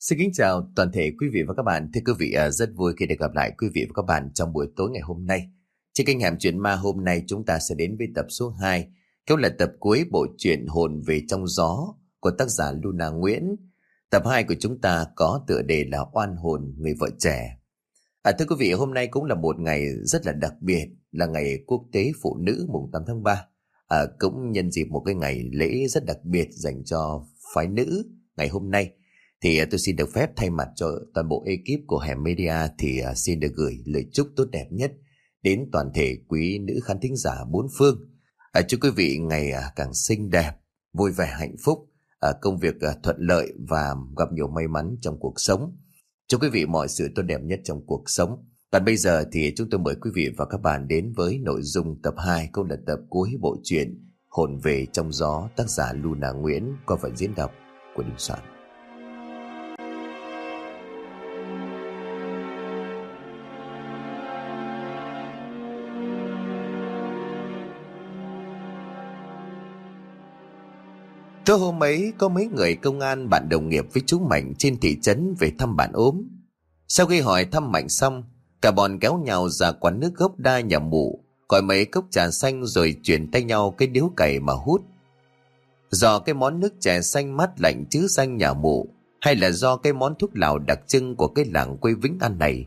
Xin kính chào toàn thể quý vị và các bạn. Thưa quý vị, à, rất vui khi được gặp lại quý vị và các bạn trong buổi tối ngày hôm nay. Trên kênh Hàm Chuyện Ma hôm nay chúng ta sẽ đến với tập số 2, kéo là tập cuối bộ truyện Hồn về trong gió của tác giả Luna Nguyễn. Tập 2 của chúng ta có tựa đề là Oan hồn người vợ trẻ. À, thưa quý vị, hôm nay cũng là một ngày rất là đặc biệt, là ngày quốc tế phụ nữ mùng 8 tháng 3. À, cũng nhân dịp một cái ngày lễ rất đặc biệt dành cho phái nữ ngày hôm nay thì à, tôi xin được phép thay mặt cho toàn bộ ekip của Hẻm Media thì à, xin được gửi lời chúc tốt đẹp nhất đến toàn thể quý nữ khán thính giả bốn phương. À, chúc quý vị ngày càng xinh đẹp, vui vẻ hạnh phúc, công việc thuận lợi và gặp nhiều may mắn trong cuộc sống. Chúc quý vị mọi sự tốt đẹp nhất trong cuộc sống. Còn bây giờ thì chúng tôi mời quý vị và các bạn đến với nội dung tập 2 câu là tập cuối bộ truyện Hồn về trong gió tác giả Luna Nguyễn qua phần diễn đọc của Đình Soạn. Tối hôm ấy có mấy người công an bạn đồng nghiệp với chú Mạnh trên thị trấn về thăm bạn ốm. Sau khi hỏi thăm Mạnh xong, cả bọn kéo nhau ra quán nước gốc đa nhà mụ, gọi mấy cốc trà xanh rồi chuyển tay nhau cái điếu cày mà hút. Do cái món nước chè xanh mát lạnh chứ xanh nhà mụ, hay là do cái món thuốc lào đặc trưng của cái làng quê Vĩnh An này,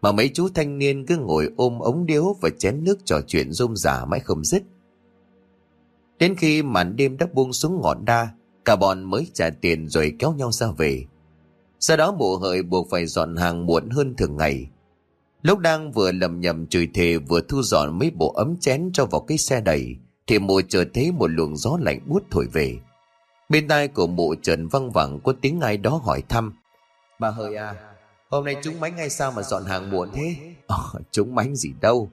mà mấy chú thanh niên cứ ngồi ôm ống điếu và chén nước trò chuyện rôm rả mãi không dứt. Đến khi màn đêm đã buông xuống ngọn đa, cả bọn mới trả tiền rồi kéo nhau ra về. Sau đó mụ hợi buộc phải dọn hàng muộn hơn thường ngày. Lúc đang vừa lầm nhầm chửi thề vừa thu dọn mấy bộ ấm chén cho vào cái xe đẩy, thì mụ chợt thấy một luồng gió lạnh buốt thổi về. Bên tai của mụ trần văng vẳng có tiếng ai đó hỏi thăm. Bà hợi à, hôm nay chúng mánh hay sao mà dọn hàng muộn thế? Ờ, chúng mánh gì đâu.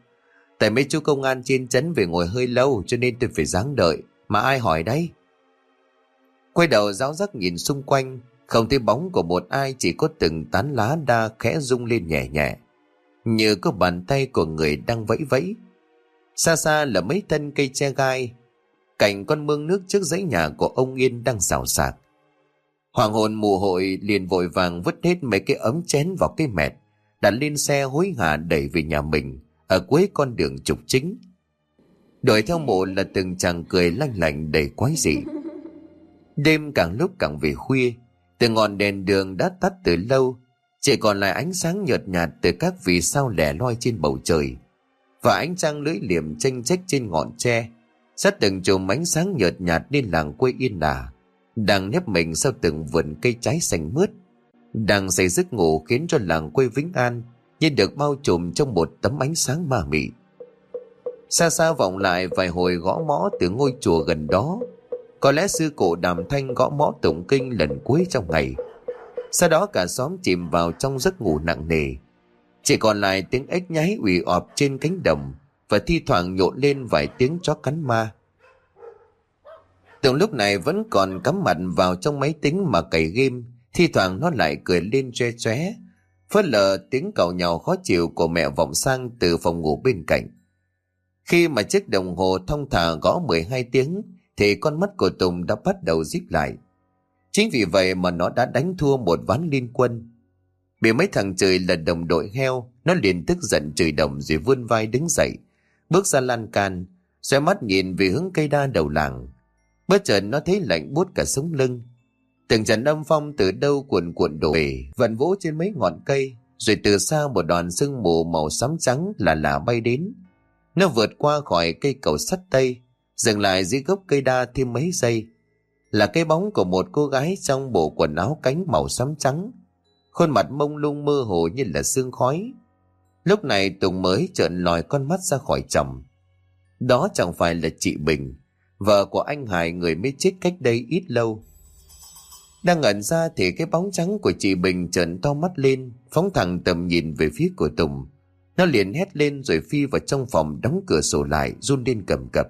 Tại mấy chú công an trên chấn về ngồi hơi lâu cho nên tôi phải dáng đợi. Mà ai hỏi đấy? Quay đầu giáo giác nhìn xung quanh, không thấy bóng của một ai chỉ có từng tán lá đa khẽ rung lên nhẹ nhẹ. Như có bàn tay của người đang vẫy vẫy. Xa xa là mấy thân cây che gai, cạnh con mương nước trước dãy nhà của ông Yên đang xào xạc. Hoàng hồn mù hội liền vội vàng vứt hết mấy cái ấm chén vào cái mẹt, đặt lên xe hối hả đẩy về nhà mình ở cuối con đường trục chính. Đuổi theo mộ là từng chàng cười lanh lảnh đầy quái dị. Đêm càng lúc càng về khuya, từ ngọn đèn đường đã tắt từ lâu, chỉ còn lại ánh sáng nhợt nhạt từ các vì sao lẻ loi trên bầu trời và ánh trăng lưỡi liềm tranh trách trên ngọn tre sát từng chùm ánh sáng nhợt nhạt lên làng quê yên lạ đang nếp mình sau từng vườn cây trái xanh mướt đang say giấc ngủ khiến cho làng quê vĩnh an như được bao trùm trong một tấm ánh sáng ma mị xa xa vọng lại vài hồi gõ mõ từ ngôi chùa gần đó. Có lẽ sư cụ đàm thanh gõ mõ tụng kinh lần cuối trong ngày. Sau đó cả xóm chìm vào trong giấc ngủ nặng nề. Chỉ còn lại tiếng ếch nháy ủy ọp trên cánh đồng và thi thoảng nhộn lên vài tiếng chó cắn ma. Tường lúc này vẫn còn cắm mặt vào trong máy tính mà cày game, thi thoảng nó lại cười lên che chóe, phớt lờ tiếng cầu nhào khó chịu của mẹ vọng sang từ phòng ngủ bên cạnh. Khi mà chiếc đồng hồ thông thả gõ 12 tiếng, thì con mắt của Tùng đã bắt đầu díp lại. Chính vì vậy mà nó đã đánh thua một ván liên quân. Bị mấy thằng trời là đồng đội heo, nó liền tức giận chửi đồng rồi vươn vai đứng dậy, bước ra lan can, xoay mắt nhìn về hướng cây đa đầu làng. Bất chợt nó thấy lạnh buốt cả sống lưng. Từng trận âm phong từ đâu cuộn cuộn đổ về, vần vỗ trên mấy ngọn cây, rồi từ xa một đoàn sương mù màu xám trắng là là bay đến. Nó vượt qua khỏi cây cầu sắt tây, dừng lại dưới gốc cây đa thêm mấy giây. Là cái bóng của một cô gái trong bộ quần áo cánh màu xám trắng. Khuôn mặt mông lung mơ hồ như là sương khói. Lúc này Tùng mới trợn lòi con mắt ra khỏi chồng. Đó chẳng phải là chị Bình, vợ của anh Hải người mới chết cách đây ít lâu. Đang ngẩn ra thì cái bóng trắng của chị Bình trợn to mắt lên, phóng thẳng tầm nhìn về phía của Tùng. Nó liền hét lên rồi phi vào trong phòng đóng cửa sổ lại, run lên cầm cập.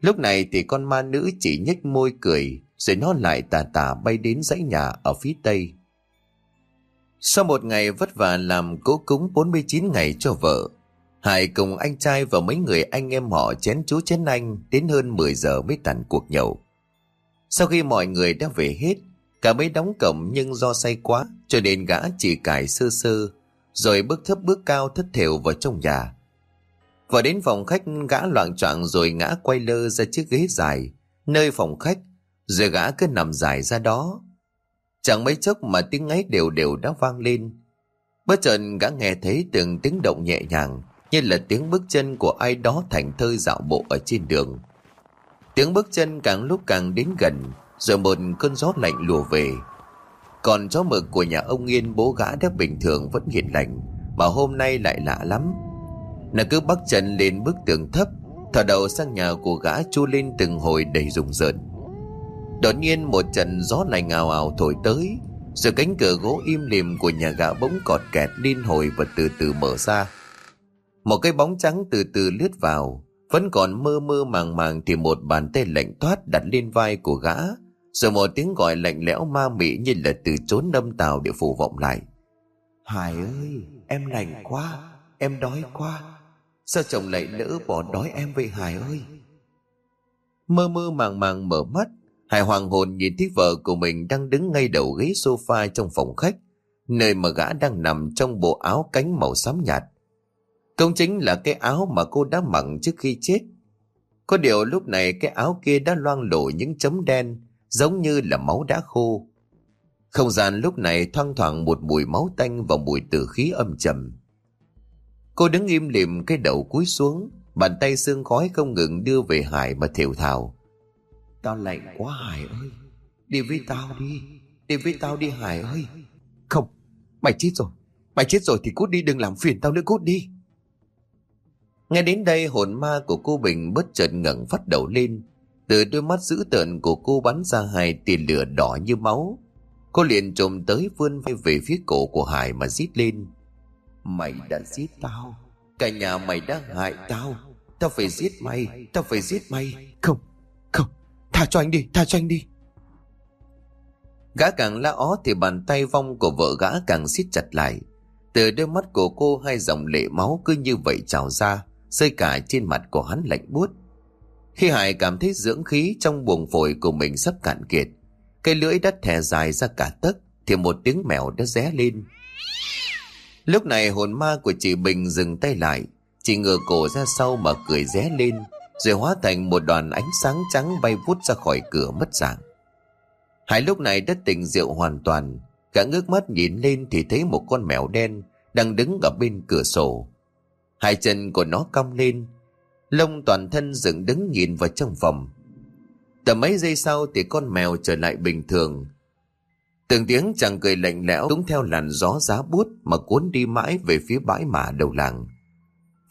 Lúc này thì con ma nữ chỉ nhếch môi cười, rồi nó lại tà tà bay đến dãy nhà ở phía tây. Sau một ngày vất vả làm cố cúng 49 ngày cho vợ, Hải cùng anh trai và mấy người anh em họ chén chú chén anh đến hơn 10 giờ mới tàn cuộc nhậu. Sau khi mọi người đã về hết, Cả mấy đóng cổng nhưng do say quá cho nên gã chỉ cài sơ sơ rồi bước thấp bước cao thất thểu vào trong nhà. Vào đến phòng khách, gã loạn choạng rồi ngã quay lơ ra chiếc ghế dài nơi phòng khách, rồi gã cứ nằm dài ra đó. Chẳng mấy chốc mà tiếng ấy đều đều đã vang lên. Bất chợt gã nghe thấy từng tiếng động nhẹ nhàng, như là tiếng bước chân của ai đó thành thơi dạo bộ ở trên đường. Tiếng bước chân càng lúc càng đến gần, rồi một cơn gió lạnh lùa về. Còn chó mực của nhà ông Yên bố gã theo bình thường vẫn hiền lành mà hôm nay lại lạ lắm. Nó cứ bắt chân lên bức tường thấp thở đầu sang nhà của gã chu lên từng hồi đầy rùng rợn. Đột nhiên một trận gió lạnh ào ào thổi tới rồi cánh cửa gỗ im lìm của nhà gã bỗng cọt kẹt liên hồi và từ từ mở ra. Một cái bóng trắng từ từ lướt vào, vẫn còn mơ mơ màng màng thì một bàn tay lạnh thoát đặt lên vai của gã, rồi một tiếng gọi lạnh lẽo ma mị như là từ trốn đâm tàu để phủ vọng lại. Hải ơi, em lạnh quá, em đói quá. Sao chồng lại lỡ bỏ đói em vậy Hải ơi? Mơ mơ màng màng mở mắt, Hải hoàng hồn nhìn thấy vợ của mình đang đứng ngay đầu ghế sofa trong phòng khách, nơi mà gã đang nằm trong bộ áo cánh màu xám nhạt. Công chính là cái áo mà cô đã mặc trước khi chết. Có điều lúc này cái áo kia đã loang lổ những chấm đen, giống như là máu đã khô. Không gian lúc này thoang thoảng một mùi máu tanh và mùi tử khí âm trầm. Cô đứng im lìm cái đầu cúi xuống, bàn tay xương khói không ngừng đưa về Hải mà thều thào. Tao lạnh quá Hải ơi, đi với tao đi, đi với tao đi Hải ơi. Không, mày chết rồi, mày chết rồi thì cút đi đừng làm phiền tao nữa cút đi. Nghe đến đây hồn ma của cô Bình bất chợt ngẩng phát đầu lên. Từ đôi mắt dữ tợn của cô bắn ra hai tia lửa đỏ như máu. Cô liền trồm tới vươn vai về phía cổ của Hải mà rít lên. Mày đã giết tao. Cả nhà mày đã hại tao. Tao phải giết mày. Tao phải giết mày. Không, không. Tha cho anh đi, tha cho anh đi. Gã càng la ó thì bàn tay vong của vợ gã càng siết chặt lại. Từ đôi mắt của cô hai dòng lệ máu cứ như vậy trào ra rơi cả trên mặt của hắn lạnh buốt. Khi Hải cảm thấy dưỡng khí trong buồng phổi của mình sắp cạn kiệt, cây lưỡi đất thè dài ra cả tấc thì một tiếng mèo đã ré lên. Lúc này hồn ma của chị Bình dừng tay lại, chị ngửa cổ ra sau mà cười ré lên, rồi hóa thành một đoàn ánh sáng trắng bay vút ra khỏi cửa mất dạng. Hải lúc này đã tỉnh rượu hoàn toàn, cả ngước mắt nhìn lên thì thấy một con mèo đen đang đứng ở bên cửa sổ, Hai chân của nó cong lên, lông toàn thân dựng đứng nhìn vào trong phòng. Tầm mấy giây sau thì con mèo trở lại bình thường. Từng tiếng chàng cười lạnh lẽo đúng theo làn gió giá bút mà cuốn đi mãi về phía bãi mả đầu làng.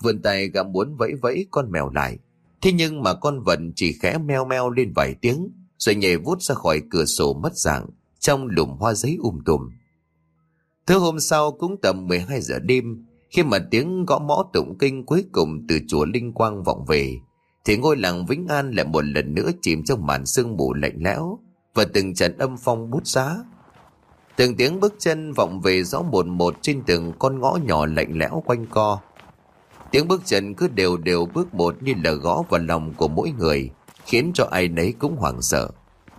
Vươn tay gặm muốn vẫy vẫy con mèo lại. Thế nhưng mà con vật chỉ khẽ meo meo lên vài tiếng, rồi nhảy vút ra khỏi cửa sổ mất dạng, trong lùm hoa giấy um tùm. Thứ hôm sau cũng tầm 12 giờ đêm khi mà tiếng gõ mõ tụng kinh cuối cùng từ chùa Linh Quang vọng về, thì ngôi làng Vĩnh An lại một lần nữa chìm trong màn sương mù lạnh lẽo và từng trận âm phong bút giá. Từng tiếng bước chân vọng về rõ một một trên từng con ngõ nhỏ lạnh lẽo quanh co. Tiếng bước chân cứ đều đều bước một như là gõ vào lòng của mỗi người, khiến cho ai nấy cũng hoảng sợ.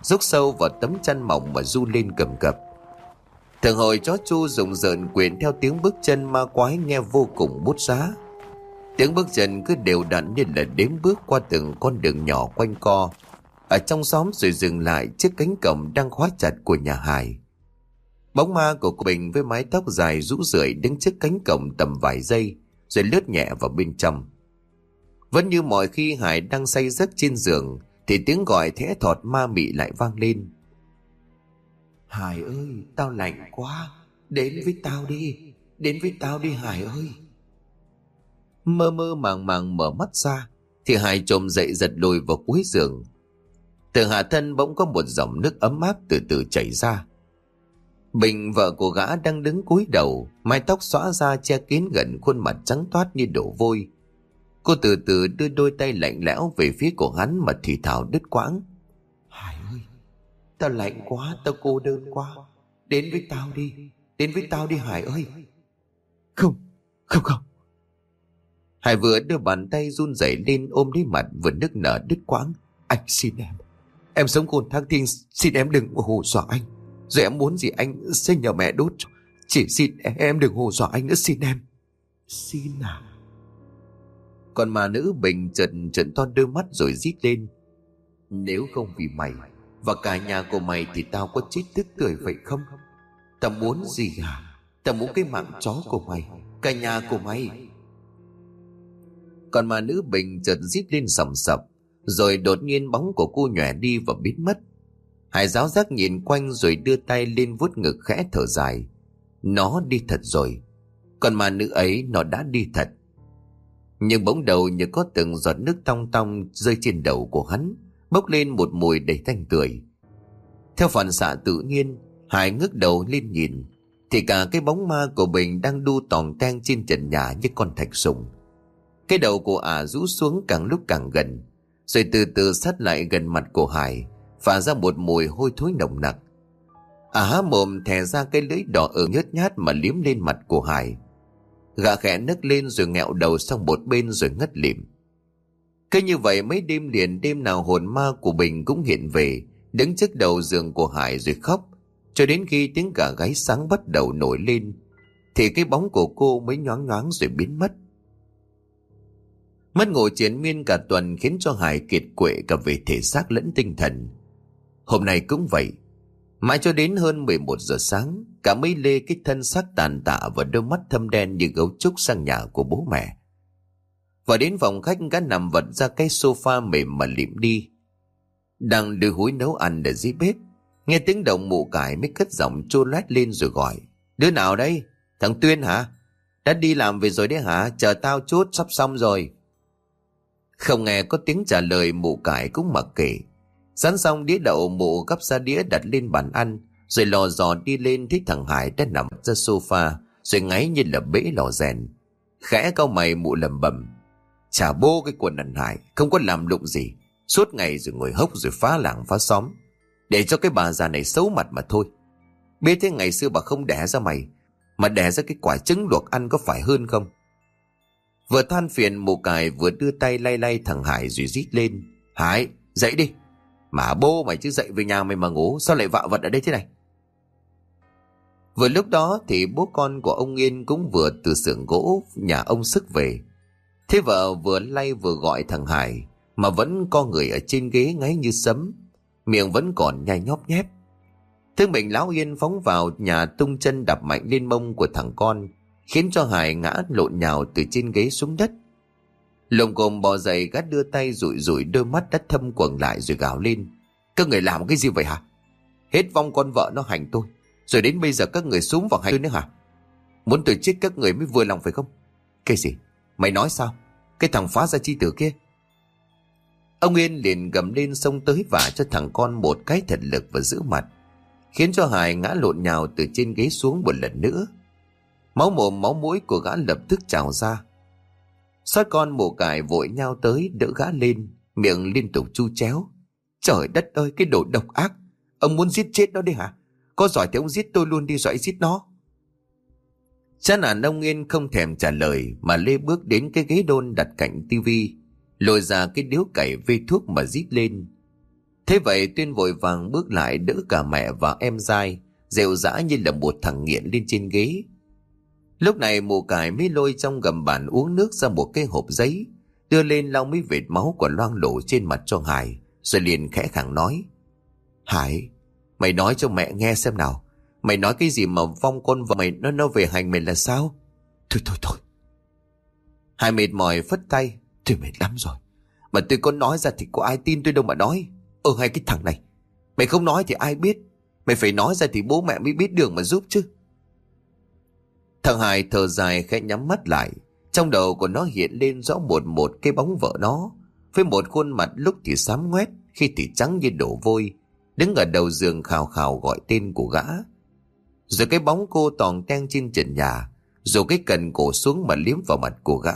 Rút sâu vào tấm chăn mỏng mà du lên cầm cập. Thường hồi chó chu rùng rợn quyền theo tiếng bước chân ma quái nghe vô cùng bút giá. Tiếng bước chân cứ đều đặn như là đếm bước qua từng con đường nhỏ quanh co. Ở trong xóm rồi dừng lại trước cánh cổng đang khóa chặt của nhà Hải. Bóng ma của cô Bình với mái tóc dài rũ rượi đứng trước cánh cổng tầm vài giây, rồi lướt nhẹ vào bên trong. Vẫn như mọi khi Hải đang say giấc trên giường, thì tiếng gọi thẽ thọt ma mị lại vang lên. Hải ơi, tao lạnh quá. Đến với tao đi. Đến với tao đi Hải ơi. Mơ mơ màng màng mở mắt ra, thì Hải trồm dậy giật lùi vào cuối giường. Từ hạ thân bỗng có một dòng nước ấm áp từ từ chảy ra. Bình vợ của gã đang đứng cúi đầu, mái tóc xõa ra che kín gần khuôn mặt trắng toát như đổ vôi. Cô từ từ đưa đôi tay lạnh lẽo về phía của hắn mà thì thào đứt quãng. Tao lạnh quá, tao cô đơn quá. Đến với tao đi, đến với tao đi Hải ơi. Không, không không. Hải vừa đưa bàn tay run rẩy lên ôm lấy mặt vừa nức nở đứt quãng. Anh xin em, em sống khôn thác thiên, xin em đừng hù dọa anh. Rồi em muốn gì anh xin nhờ mẹ đốt Chỉ xin em đừng hù dọa anh nữa xin em Xin à Còn mà nữ bình trần trần to đôi mắt rồi rít lên Nếu không vì mày và cả nhà của mày thì tao có chết tức cười vậy không? Tao muốn gì à Tao muốn cái mạng chó của mày, Cả nhà của mày. Còn mà nữ bình chợt rít lên sầm sập, Rồi đột nhiên bóng của cô nhòe đi và biến mất. Hải giáo giác nhìn quanh rồi đưa tay lên vuốt ngực khẽ thở dài. Nó đi thật rồi, Còn mà nữ ấy nó đã đi thật. Nhưng bỗng đầu như có từng giọt nước tong tong rơi trên đầu của hắn. Bốc lên một mùi đầy thanh tưởi. Theo phản xạ tự nhiên Hải ngước đầu lên nhìn, Thì cả cái bóng ma của Bình đang đu tòng tang trên trần nhà như con thạch sùng. Cái đầu của ả rũ xuống càng lúc càng gần, Rồi từ từ sát lại gần mặt của Hải, Phả ra một mùi hôi thối nồng nặc. Ả há mồm thè ra cái lưỡi đỏ ở nhớt nhát mà liếm lên mặt của Hải. Gã khẽ nấc lên rồi nghẹo đầu sang một bên rồi ngất lịm. Cứ như vậy mấy đêm liền đêm nào hồn ma của Bình cũng hiện về, Đứng trước đầu giường của Hải rồi khóc. Cho đến khi tiếng gà gáy sáng bắt đầu nổi lên, Thì cái bóng của cô mới nhoáng nhoáng rồi biến mất. Mất ngủ chiến miên cả tuần khiến cho Hải kiệt quệ cả về thể xác lẫn tinh thần. Hôm nay cũng vậy, Mãi cho đến hơn 11 giờ sáng, Cả mấy lê cái thân xác tàn tạ Và đôi mắt thâm đen như gấu trúc sang nhà của bố mẹ. Và đến phòng khách gã nằm vật ra cái sofa mềm mà liệm đi Đang đưa húi nấu ăn ở dưới bếp, Nghe tiếng động mụ cải mới cất giọng chua loét lên rồi gọi. Đứa nào đây? Thằng Tuyên hả? Đã đi làm về rồi đấy hả? Chờ tao chút sắp xong rồi. Không nghe có tiếng trả lời, mụ cải cũng mặc kệ. Sẵn xong đĩa đậu mụ gấp ra đĩa đặt lên bàn ăn. Rồi lò dò đi lên thấy thằng Hải đã nằm ra sofa. Rồi ngáy như là bể lò rèn. Khẽ cau mày, mụ lầm bầm. Chả bô cái quần ẩn Hải. Không có làm lụng gì. Suốt ngày rồi ngồi hốc rồi phá làng, phá xóm. Để cho cái bà già này xấu mặt mà thôi Biết thế ngày xưa bà không đẻ ra mày, Mà đẻ ra cái quả trứng luộc ăn có phải hơn không Vừa than phiền, mụ cài vừa đưa tay lay lay thằng Hải rồi rít lên Hải, dậy đi Mà bố mày chứ dậy về nhà mày mà ngủ, Sao lại vạ vật ở đây thế này Vừa lúc đó thì bố con của ông Yên cũng vừa từ xưởng gỗ nhà ông sức về. Thế vợ vừa lay vừa gọi thằng Hải mà vẫn có người ở trên ghế ngáy như sấm miệng vẫn còn nhai nhóp nhép. Thương bệnh lão Yên phóng vào nhà tung chân đập mạnh lên mông của thằng con, khiến cho Hải ngã lộn nhào từ trên ghế xuống đất. Lồng cồm bò dậy gắt đưa tay rụi rụi đôi mắt đất thâm quầng lại rồi gào lên. Các người làm cái gì vậy hả? Hết vong con vợ nó hành tôi, rồi đến bây giờ các người súng vào hành tôi nữa hả? Muốn tôi chết các người mới vừa lòng phải không? Cái gì? Mày nói sao? Cái thằng phá ra chi tử kia Ông Yên liền gầm lên xông tới và cho thằng con một cái thật lực và giữ mặt. Khiến cho Hải ngã lộn nhào từ trên ghế xuống một lần nữa. Máu mồm máu mũi của gã lập tức trào ra. Xót con mổ cải vội nhau tới đỡ gã lên, miệng liên tục chu chéo. Trời đất ơi, cái đồ độc ác. Ông muốn giết chết nó đi hả? Có giỏi thì ông giết tôi luôn đi dõi giết nó. Chán nản ông Yên không thèm trả lời mà lê bước đến cái ghế đôn đặt cạnh tivi lôi ra cái điếu cày vê thuốc mà rít lên. Thế vậy Tuyên vội vàng bước lại đỡ cả mẹ và em dai, rêu rã như là một thằng nghiện lên trên ghế. Lúc này mụ cải mới lôi trong gầm bàn uống nước ra một cái hộp giấy, đưa lên lau mấy vệt máu của loang lổ trên mặt cho Hải, rồi liền khẽ khẳng nói. Hải, mày nói cho mẹ nghe xem nào, mày nói cái gì mà vong con và mày nó nó về hành mày là sao? Thôi thôi thôi. Hải mệt mỏi phất tay, Tôi mệt lắm rồi. Mà tôi có nói ra thì có ai tin tôi đâu mà nói. Ờ hay cái thằng này. Mày không nói thì ai biết. Mày phải nói ra thì bố mẹ mới biết đường mà giúp chứ. Thằng Hải thở dài khẽ nhắm mắt lại. Trong đầu của nó hiện lên rõ một một cái bóng vợ nó. Với một khuôn mặt lúc thì xám ngoét, khi thì trắng như đổ vôi. Đứng ở đầu giường khào khào gọi tên của gã. Rồi cái bóng cô toàn teng trên trần nhà. Rồi cái cần cổ xuống mà liếm vào mặt của gã.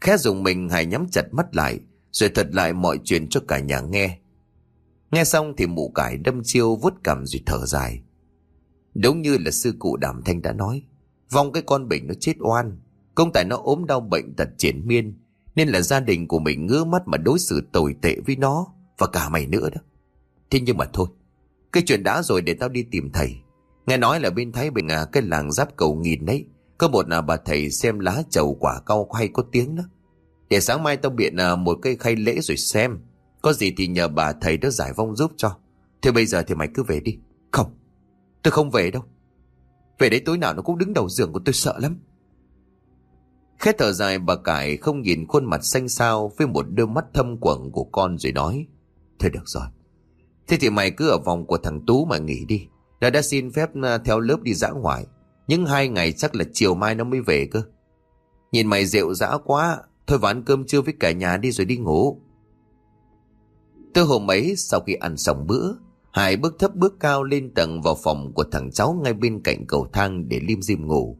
Khẽ dùng mình Hải nhắm chặt mắt lại, Rồi thật lại mọi chuyện cho cả nhà nghe Nghe xong thì mụ cải đâm chiêu vuốt cầm rồi thở dài Đúng như là sư cụ Đàm Thanh đã nói, Vong cái con bệnh nó chết oan, Công tại nó ốm đau bệnh tật triển miên, Nên là gia đình của mình ngứa mắt mà đối xử tồi tệ với nó Và cả mày nữa đó Thế nhưng mà thôi, Cái chuyện đã rồi để tao đi tìm thầy. Nghe nói là bên Thái Bình à, cái làng giáp cầu nghìn đấy. Có một là bà thầy xem lá chầu quả cau hay có tiếng đó. Để sáng mai tao biện à, một cây khay lễ rồi xem. Có gì thì nhờ bà thầy đó giải vong giúp cho. Thế bây giờ thì mày cứ về đi. Không, tôi không về đâu. Về đấy tối nào nó cũng đứng đầu giường của tôi sợ lắm. Khét thở dài bà cải không nhìn khuôn mặt xanh xao với một đôi mắt thâm quầng của con rồi nói. Thôi được rồi. Thế thì mày cứ ở vòng của thằng Tú mà nghỉ đi. Đã đã xin phép à, theo lớp đi dã ngoại. Nhưng hai ngày chắc là chiều mai nó mới về cơ. Nhìn mày rượu dã quá. Thôi vào ăn cơm trưa với cả nhà đi rồi đi ngủ. Tới hôm ấy sau khi ăn xong bữa, Hải bước thấp bước cao lên tầng vào phòng của thằng cháu ngay bên cạnh cầu thang để lim dim ngủ.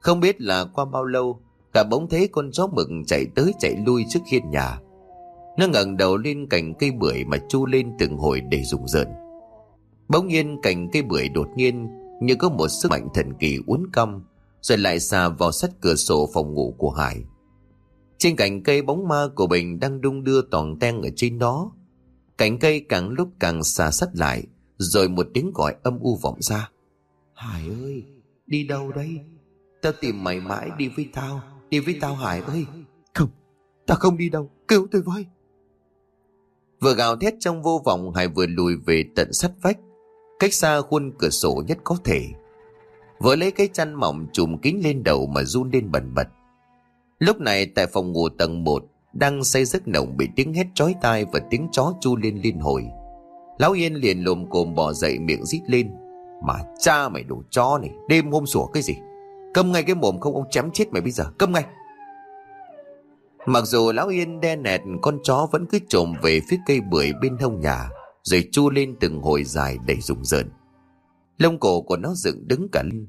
Không biết là qua bao lâu, cả bỗng thấy con chó mực chạy tới chạy lui trước hiên nhà. Nó ngẩng đầu lên cành cây bưởi mà chu lên từng hồi để rùng rợn. Bỗng nhiên cành cây bưởi đột nhiên như có một sức mạnh thần kỳ uốn cong rồi lại xà vào sắt cửa sổ phòng ngủ của Hải. Trên cành cây bóng ma của Bình đang đung đưa toàn ten ở trên đó. Cành cây càng lúc càng xà sắt lại, rồi một tiếng gọi âm u vọng ra. Hải ơi, đi đâu đây? Tao tìm mày mãi đi với tao, đi với tao Hải ơi. Không, tao không đi đâu, cứu tôi với. Vừa gào thét trong vô vọng Hải vừa lùi về tận sắt vách, cách xa khuôn cửa sổ nhất có thể. Vợ lấy cái chăn mỏng trùm kín lên đầu mà run lên bần bật. Lúc này tại phòng ngủ tầng 1 đang say giấc nồng bị tiếng hét chói tai và tiếng chó chu lên liên hồi. Lão Yên liền lồm cồm bò dậy miệng rít lên. Mà cha mày đồ chó này, đêm hôm sủa cái gì? Câm ngay cái mồm không ông chém chết mày bây giờ, câm ngay. Mặc dù Lão Yên đe nẹt con chó vẫn cứ trồm về phía cây bưởi bên hông nhà, rồi chu lên từng hồi dài đầy rùng rợn. Lông cổ của nó dựng đứng cả lên.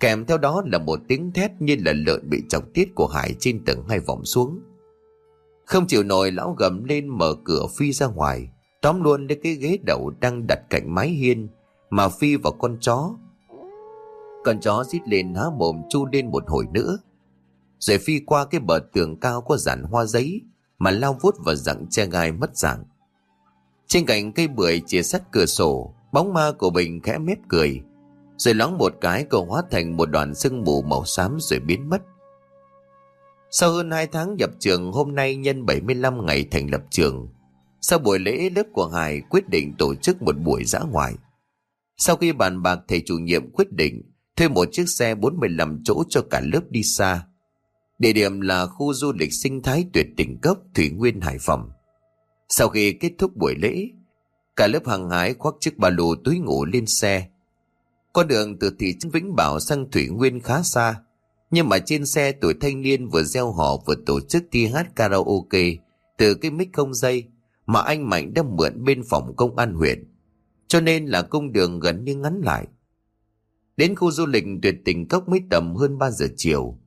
Kèm theo đó là một tiếng thét như là lợn bị chọc tiết của Hải trên tầng hai vòng xuống. Không chịu nổi lão gầm lên mở cửa phi ra ngoài, tóm luôn lấy cái ghế đậu đang đặt cạnh mái hiên, mà phi vào con chó. Con chó rít lên há mồm chu lên một hồi nữa, rồi phi qua cái bờ tường cao có dàn hoa giấy, mà lao vút vào rặng che gai mất dạng. Trên cạnh cây bưởi chia sắt cửa sổ, bóng ma của Bình khẽ mép cười, rồi loáng một cái cậu hóa thành một đoàn sương mù màu xám rồi biến mất. Sau hơn 2 tháng nhập trường hôm nay nhân 75 ngày thành lập trường, sau buổi lễ lớp của Hải quyết định tổ chức một buổi dã ngoại. Sau khi bàn bạc thầy chủ nhiệm quyết định thuê một chiếc xe 45 chỗ cho cả lớp đi xa. Địa điểm là khu du lịch sinh thái tuyệt đỉnh cấp Thủy Nguyên Hải Phòng. Sau khi kết thúc buổi lễ, cả lớp hàng hái khoác chiếc ba lô túi ngủ lên xe. Con đường từ thị trấn Vĩnh Bảo sang Thủy Nguyên khá xa, nhưng mà trên xe tuổi thanh niên vừa gieo họ vừa tổ chức thi hát karaoke từ cái mic không dây mà anh Mạnh đã mượn bên phòng công an huyện. Cho nên là cung đường gần như ngắn lại. Đến khu du lịch tuyệt tình cốc mới tầm hơn 3 giờ chiều.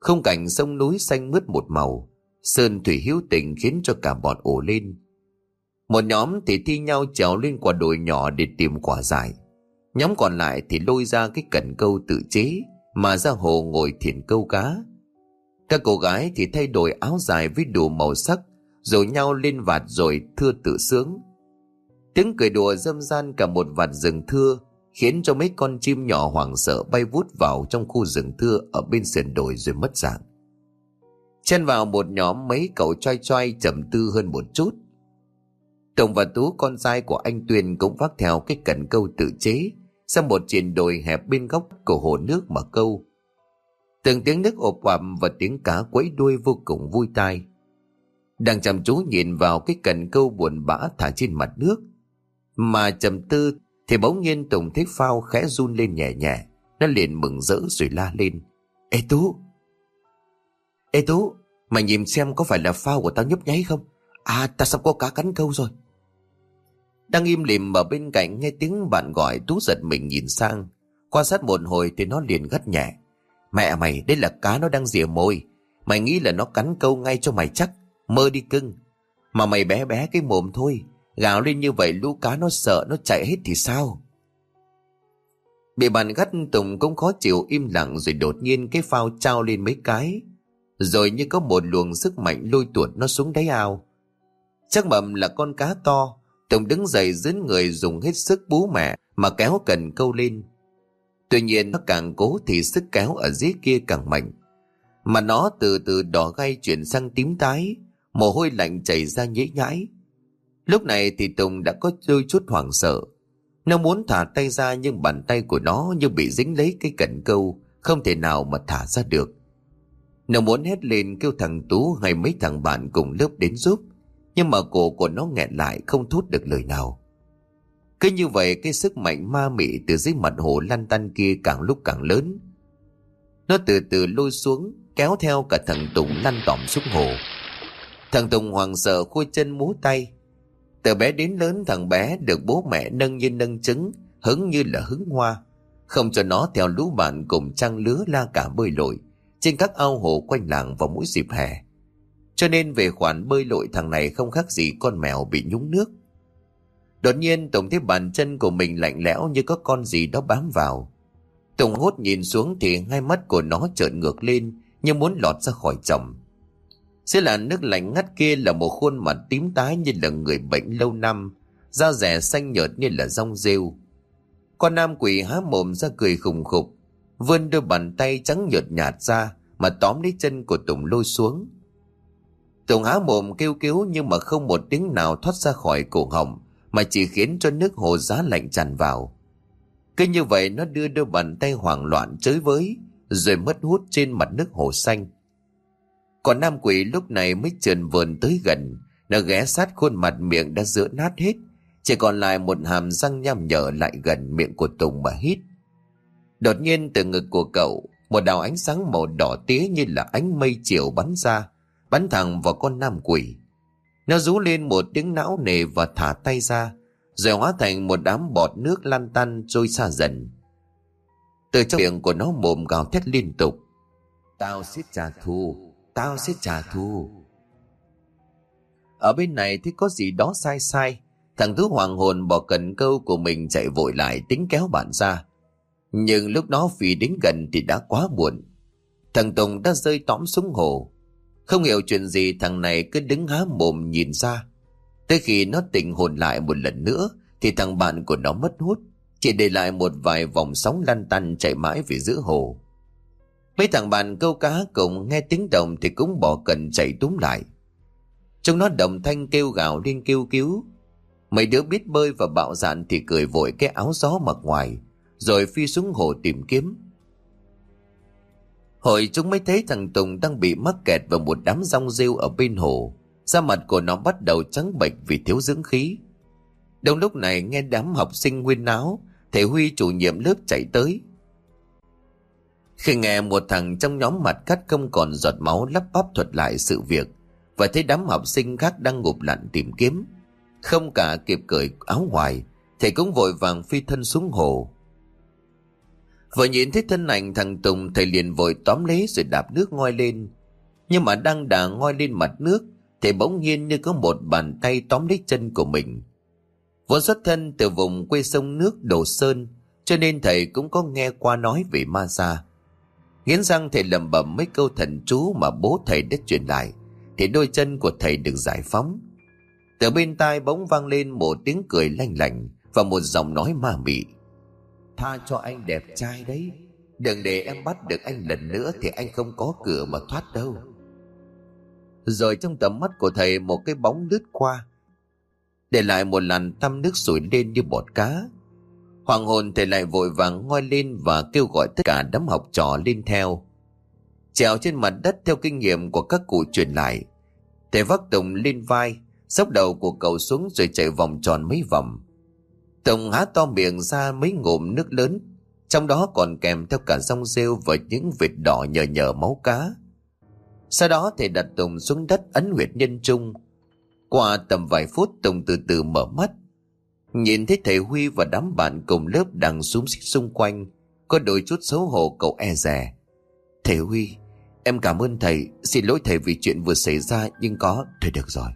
Không cảnh sông núi xanh mướt một màu. Sơn thủy hữu tình khiến cho cả bọn ổ lên. Một nhóm thì thi nhau trèo lên quả đồi nhỏ để tìm quả dại. Nhóm còn lại thì lôi ra cái cần câu tự chế mà ra hồ ngồi thiền câu cá. Các cô gái thì thay đổi áo dài với đủ màu sắc, rồi nhau lên vạt rồi thưa tự sướng. Tiếng cười đùa dâm gian cả một vạt rừng thưa, khiến cho mấy con chim nhỏ hoảng sợ bay vút vào trong khu rừng thưa ở bên sườn đồi rồi mất dạng. Chen vào một nhóm mấy cậu trai trai trầm tư hơn một chút. Tùng và Tú con trai của anh Tuyền cũng vác theo cái cần câu tự chế, sang một triền đồi hẹp bên góc của hồ nước mà câu. Từng tiếng nước ộp ộp và tiếng cá quấy đuôi vô cùng vui tai. Đang chăm chú nhìn vào cái cần câu buồn bã thả trên mặt nước. Mà trầm tư thì bỗng nhiên Tùng thấy phao khẽ run lên nhẹ nhẹ. Nó liền mừng rỡ rồi la lên. Ê Tú! Ê Tú! Mày nhìn xem có phải là phao của tao nhấp nháy không? À ta sắp có cá cắn câu rồi. Đang im lìm ở bên cạnh nghe tiếng bạn gọi Tú giật mình nhìn sang. Quan sát một hồi thì nó liền gắt nhẹ. Mẹ mày, đây là cá nó đang rỉa môi. Mày nghĩ là nó cắn câu ngay cho mày chắc. Mơ đi cưng. Mà mày bé bé cái mồm thôi. Gào lên như vậy lũ cá nó sợ nó chạy hết thì sao? Bị bạn gắt Tùng cũng khó chịu im lặng rồi đột nhiên cái phao trao lên mấy cái. Rồi như có một luồng sức mạnh lôi tuột nó xuống đáy ao. Chắc mầm là con cá to Tùng đứng dậy dưới người dùng hết sức bú mẹ mà kéo cần câu lên. Tuy nhiên nó càng cố thì sức kéo ở dưới kia càng mạnh. Mà nó từ từ đỏ gay chuyển sang tím tái, mồ hôi lạnh chảy ra nhễ nhãi. Lúc này thì Tùng đã có đôi chút hoảng sợ. Nó muốn thả tay ra nhưng bàn tay của nó như bị dính lấy cái cần câu, không thể nào mà thả ra được. Nó muốn hét lên kêu thằng Tú hay mấy thằng bạn cùng lớp đến giúp, nhưng mà cổ của nó nghẹn lại không thốt được lời nào. Cứ như vậy cái sức mạnh ma mị từ dưới mặt hồ lăn tăn kia càng lúc càng lớn. Nó từ từ lôi xuống, kéo theo cả thằng Tùng lăn tỏm xuống hồ. Thằng Tùng hoàng sợ khôi chân múa tay. Từ bé đến lớn thằng bé được bố mẹ nâng như nâng trứng, hứng như là hứng hoa. Không cho nó theo lũ bạn cùng trăng lứa la cả bơi lội trên các ao hồ quanh làng vào mỗi dịp hè. Cho nên về khoản bơi lội thằng này không khác gì con mèo bị nhúng nước. Đột nhiên Tùng thấy bàn chân của mình lạnh lẽo như có con gì đó bám vào. Tùng hốt nhìn xuống thì hai mắt của nó trợn ngược lên như muốn lọt ra khỏi chồng. Dưới làn nước lạnh ngắt kia là một khuôn mặt tím tái như là người bệnh lâu năm, da rẻ xanh nhợt như là rong rêu. Con nam quỷ há mồm ra cười khùng khục, vươn đôi bàn tay trắng nhợt nhạt ra mà tóm lấy chân của Tùng lôi xuống. Tùng há mồm kêu cứu nhưng mà không một tiếng nào thoát ra khỏi cổ họng mà chỉ khiến cho nước hồ giá lạnh tràn vào. Cứ như vậy nó đưa đôi bàn tay hoảng loạn chới với rồi mất hút trên mặt nước hồ xanh. Còn nam quỷ lúc này mới trườn vườn tới gần, nó ghé sát khuôn mặt miệng đã rửa nát hết, chỉ còn lại một hàm răng nham nhở lại gần miệng của Tùng mà hít. Đột nhiên từ ngực của cậu, một đạo ánh sáng màu đỏ tía như là ánh mây chiều bắn ra, bắn thẳng vào con nam quỷ. Nó rú lên một tiếng não nề và thả tay ra, rồi hóa thành một đám bọt nước lan tan trôi xa dần. Từ trong miệng của nó mồm gào thét liên tục. Tao sẽ trả thù, tao sẽ trả thù. Ở bên này thì có gì đó sai sai. Thằng thứ hoàng hồn bỏ cần câu của mình chạy vội lại tính kéo bạn ra. Nhưng lúc đó vì đến gần thì đã quá muộn. Thằng Tùng đã rơi tõm xuống hồ. Không hiểu chuyện gì thằng này cứ đứng há mồm nhìn ra. Tới khi nó tỉnh hồn lại một lần nữa thì thằng bạn của nó mất hút. Chỉ để lại một vài vòng sóng lăn tăn chạy mãi về giữa hồ. Mấy thằng bạn câu cá cùng nghe tiếng động thì cũng bỏ cần chạy túm lại. Chúng nó đồng thanh kêu gào lên kêu cứu. Mấy đứa biết bơi và bạo dạn thì cười vội cái áo gió mặc ngoài, rồi phi xuống hồ tìm kiếm. Hồi chúng mới thấy thằng Tùng đang bị mắc kẹt vào một đám rong rêu ở bên hồ. Da mặt của nó bắt đầu trắng bệch vì thiếu dưỡng khí. Đông lúc này nghe đám học sinh nguyên náo, thầy Huy chủ nhiệm lớp chạy tới. Khi nghe một thằng trong nhóm mặt cắt không còn giọt máu lắp bắp thuật lại sự việc và thấy đám học sinh khác đang ngụp lặn tìm kiếm. Không cả kịp cởi áo ngoài, thầy cũng vội vàng phi thân xuống hồ. Vừa nhìn thấy thân ảnh thằng Tùng, thầy liền vội tóm lấy rồi đạp nước ngoi lên. Nhưng mà đang đà ngoi lên mặt nước, thì bỗng nhiên như có một bàn tay tóm lấy chân của mình. Vốn xuất thân từ vùng quê sông nước Đồ Sơn, cho nên thầy cũng có nghe qua nói về ma gia. Nghiến răng thầy lầm bẩm mấy câu thần chú mà bố thầy đã truyền lại, thì đôi chân của thầy được giải phóng. Từ bên tai bỗng vang lên một tiếng cười lanh lành và một giọng nói ma mị. Tha cho anh đẹp trai đấy. Đừng để em bắt được anh lần nữa thì anh không có cửa mà thoát đâu. Rồi trong tầm mắt của thầy một cái bóng lướt qua. Để lại một làn tăm nước sủi lên như bọt cá. Hoàng hồn thầy lại vội vàng ngoi lên và kêu gọi tất cả đám học trò lên theo. Trèo trên mặt đất theo kinh nghiệm của các cụ truyền lại. Thầy vác Tùng lên vai, sóc đầu của cậu xuống rồi chạy vòng tròn mấy vòng. Tùng há to miệng ra mấy ngụm nước lớn, trong đó còn kèm theo cả rong rêu và những vệt đỏ nhờ nhờ máu cá. Sau đó thầy đặt Tùng xuống đất ấn huyệt nhân trung. Qua tầm vài phút Tùng từ từ mở mắt. Nhìn thấy thầy Huy và đám bạn cùng lớp đang xúm xích xung quanh, có đôi chút xấu hổ cậu e rè. Thầy Huy, em cảm ơn thầy, xin lỗi thầy vì chuyện vừa xảy ra nhưng có, thôi được rồi.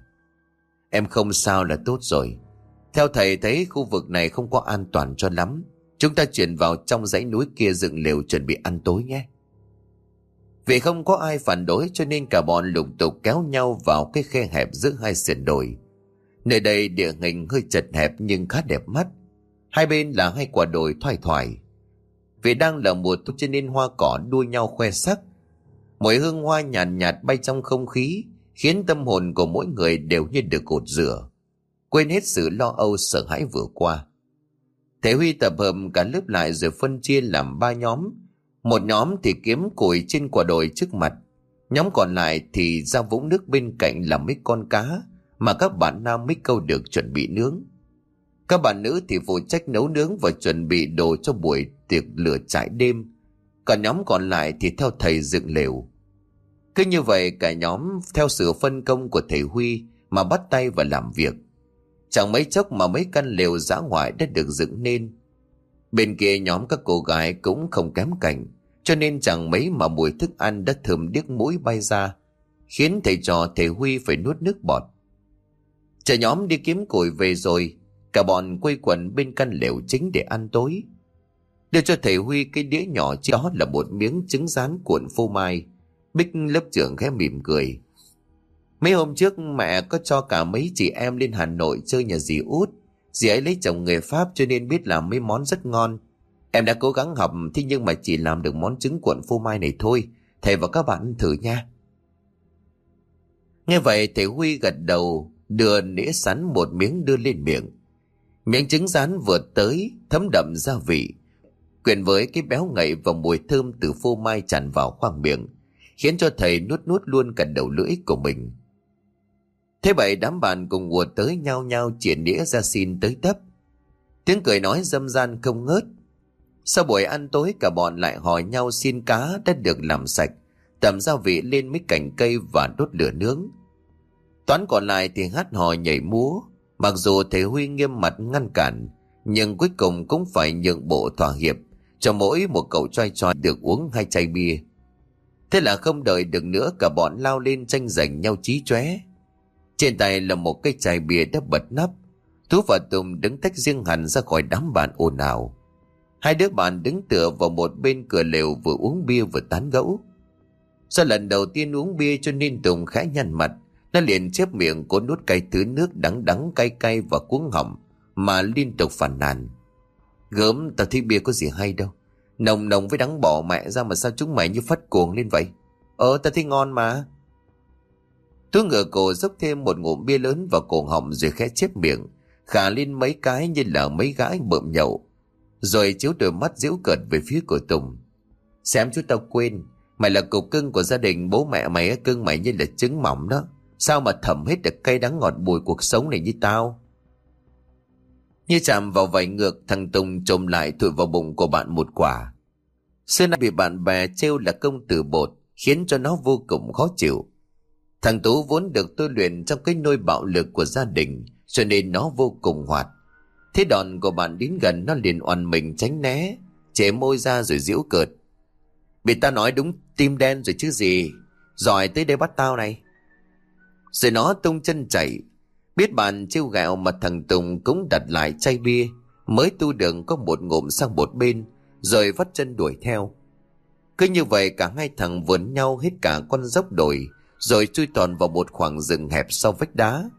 Em không sao là tốt rồi. Theo thầy thấy khu vực này không có an toàn cho lắm. Chúng ta chuyển vào trong dãy núi kia dựng lều chuẩn bị ăn tối nhé. Vì không có ai phản đối cho nên cả bọn lục tục kéo nhau vào cái khe hẹp giữa hai sườn đồi. Nơi đây địa hình hơi chật hẹp nhưng khá đẹp mắt. Hai bên là hai quả đồi thoải thoải. Vì đang là mùa thu cho nên hoa cỏ đua nhau khoe sắc. Mùi hương hoa nhàn nhạt, nhạt bay trong không khí khiến tâm hồn của mỗi người đều như được cột rửa. Quên hết sự lo âu sợ hãi vừa qua. Thế Huy tập hợp cả lớp lại rồi phân chia làm ba nhóm. Một nhóm thì kiếm củi trên quả đồi trước mặt. Nhóm còn lại thì ra vũng nước bên cạnh làm mấy con cá mà các bạn nam mới câu được chuẩn bị nướng. Các bạn nữ thì phụ trách nấu nướng và chuẩn bị đồ cho buổi tiệc lửa trại đêm. Còn nhóm còn lại thì theo thầy dựng lều. Cứ như vậy cả nhóm theo sự phân công của thầy Huy mà bắt tay vào làm việc. Chẳng mấy chốc mà mấy căn lều giã ngoại đã được dựng nên. Bên kia nhóm các cô gái cũng không kém cảnh, cho nên chẳng mấy mà mùi thức ăn đã thơm điếc mũi bay ra, khiến thầy trò thầy Huy phải nuốt nước bọt. Chờ nhóm đi kiếm củi về rồi, cả bọn quây quần bên căn lều chính để ăn tối. Đưa cho thầy Huy cái đĩa nhỏ chỉ đó là một miếng trứng rán cuộn phô mai. Bích lớp trưởng khẽ mỉm cười. Mấy hôm trước mẹ có cho cả mấy chị em lên Hà Nội chơi nhà dì út. Dì ấy lấy chồng người Pháp cho nên biết làm mấy món rất ngon. Em đã cố gắng học, thế nhưng mà chỉ làm được món trứng cuộn phô mai này thôi. Thầy và các bạn thử nha. Nghe vậy, thầy Huy gật đầu, đưa nĩa sắn một miếng đưa lên miệng. Miếng trứng rán vừa tới, thấm đậm gia vị. Quyện với cái béo ngậy và mùi thơm từ phô mai tràn vào khoang miệng, khiến cho thầy nuốt nuốt luôn cả đầu lưỡi của mình. Thế vậy đám bạn cùng ùa tới nhau nhau triển đĩa ra xin tới tấp. Tiếng cười nói dâm gian không ngớt. Sau buổi ăn tối cả bọn lại hỏi nhau xin cá đã được làm sạch, tẩm gia vị lên mấy cành cây và đốt lửa nướng. Toán còn lại thì hát hò nhảy múa, mặc dù thầy Huy nghiêm mặt ngăn cản, nhưng cuối cùng cũng phải nhượng bộ thỏa hiệp, cho mỗi một cậu trai trai được uống hai chai bia. Thế là không đợi được nữa cả bọn lao lên tranh giành nhau trí chóe. Trên tay là một cái chai bia đã bật nắp. Tú và Tùng đứng tách riêng hẳn ra khỏi đám bạn ồn ào. Hai đứa bạn đứng tựa vào một bên cửa lều vừa uống bia vừa tán gẫu. Sau lần đầu tiên uống bia cho nên Tùng khá nhăn mặt. Nó liền chép miệng cố nuốt cây thứ nước đắng đắng cay cay và cuống họng mà liên tục phản nàn. Gớm, tao thấy bia có gì hay đâu. Nồng nồng với đắng bỏ mẹ ra mà sao chúng mày như phát cuồng lên vậy? Ờ tao thấy ngon mà. Tú ngửa cổ dốc thêm một ngụm bia lớn vào cổ họng rồi khẽ chép miệng, khả lên mấy cái như là mấy gái bợm nhậu. Rồi chiếu đôi mắt diễu cợt về phía của Tùng. Xem chú tao quên, mày là cục cưng của gia đình bố mẹ mày cưng mày như là trứng mỏng đó. Sao mà thẩm hết được cay đắng ngọt bùi cuộc sống này như tao? Như chạm vào vảy ngược, thằng Tùng trồm lại thổi vào bụng của bạn một quả. Xưa nay bị bạn bè trêu là công tử bột, khiến cho nó vô cùng khó chịu. Thằng Tú vốn được tôi luyện trong cái nôi bạo lực của gia đình, cho nên nó vô cùng hoạt. Thế đòn của bạn đến gần nó liền oằn mình tránh né, chế môi ra rồi giễu cợt. Bị ta nói đúng tim đen rồi chứ gì, giỏi tới đây bắt tao này. Rồi nó tung chân chạy, biết bạn trêu gạo mà thằng Tùng cũng đặt lại chai bia, mới tu đường có một ngụm sang một bên, rồi vắt chân đuổi theo. Cứ như vậy cả hai thằng vượn nhau hết cả con dốc đồi, rồi chui toàn vào một khoảng rừng hẹp sau vách đá.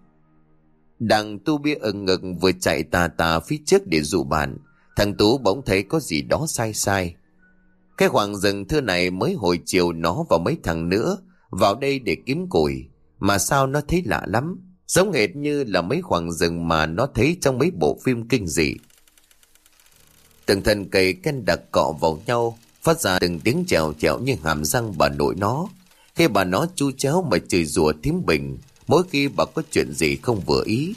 Đằng tu bia ở ngực vừa chạy tà tà phía trước để dụ bạn, thằng Tú bỗng thấy có gì đó sai sai. Cái khoảng rừng thưa này mới hồi chiều nó và mấy thằng nữa vào đây để kiếm củi, mà sao nó thấy lạ lắm, giống hệt như là mấy khoảng rừng mà nó thấy trong mấy bộ phim kinh dị. Từng thân cây ken đặc cọ vào nhau, phát ra từng tiếng trèo trèo như hàm răng bà nội nó. Khi bà nó chu chéo mà chửi rủa thím bình, mỗi khi bà có chuyện gì không vừa ý.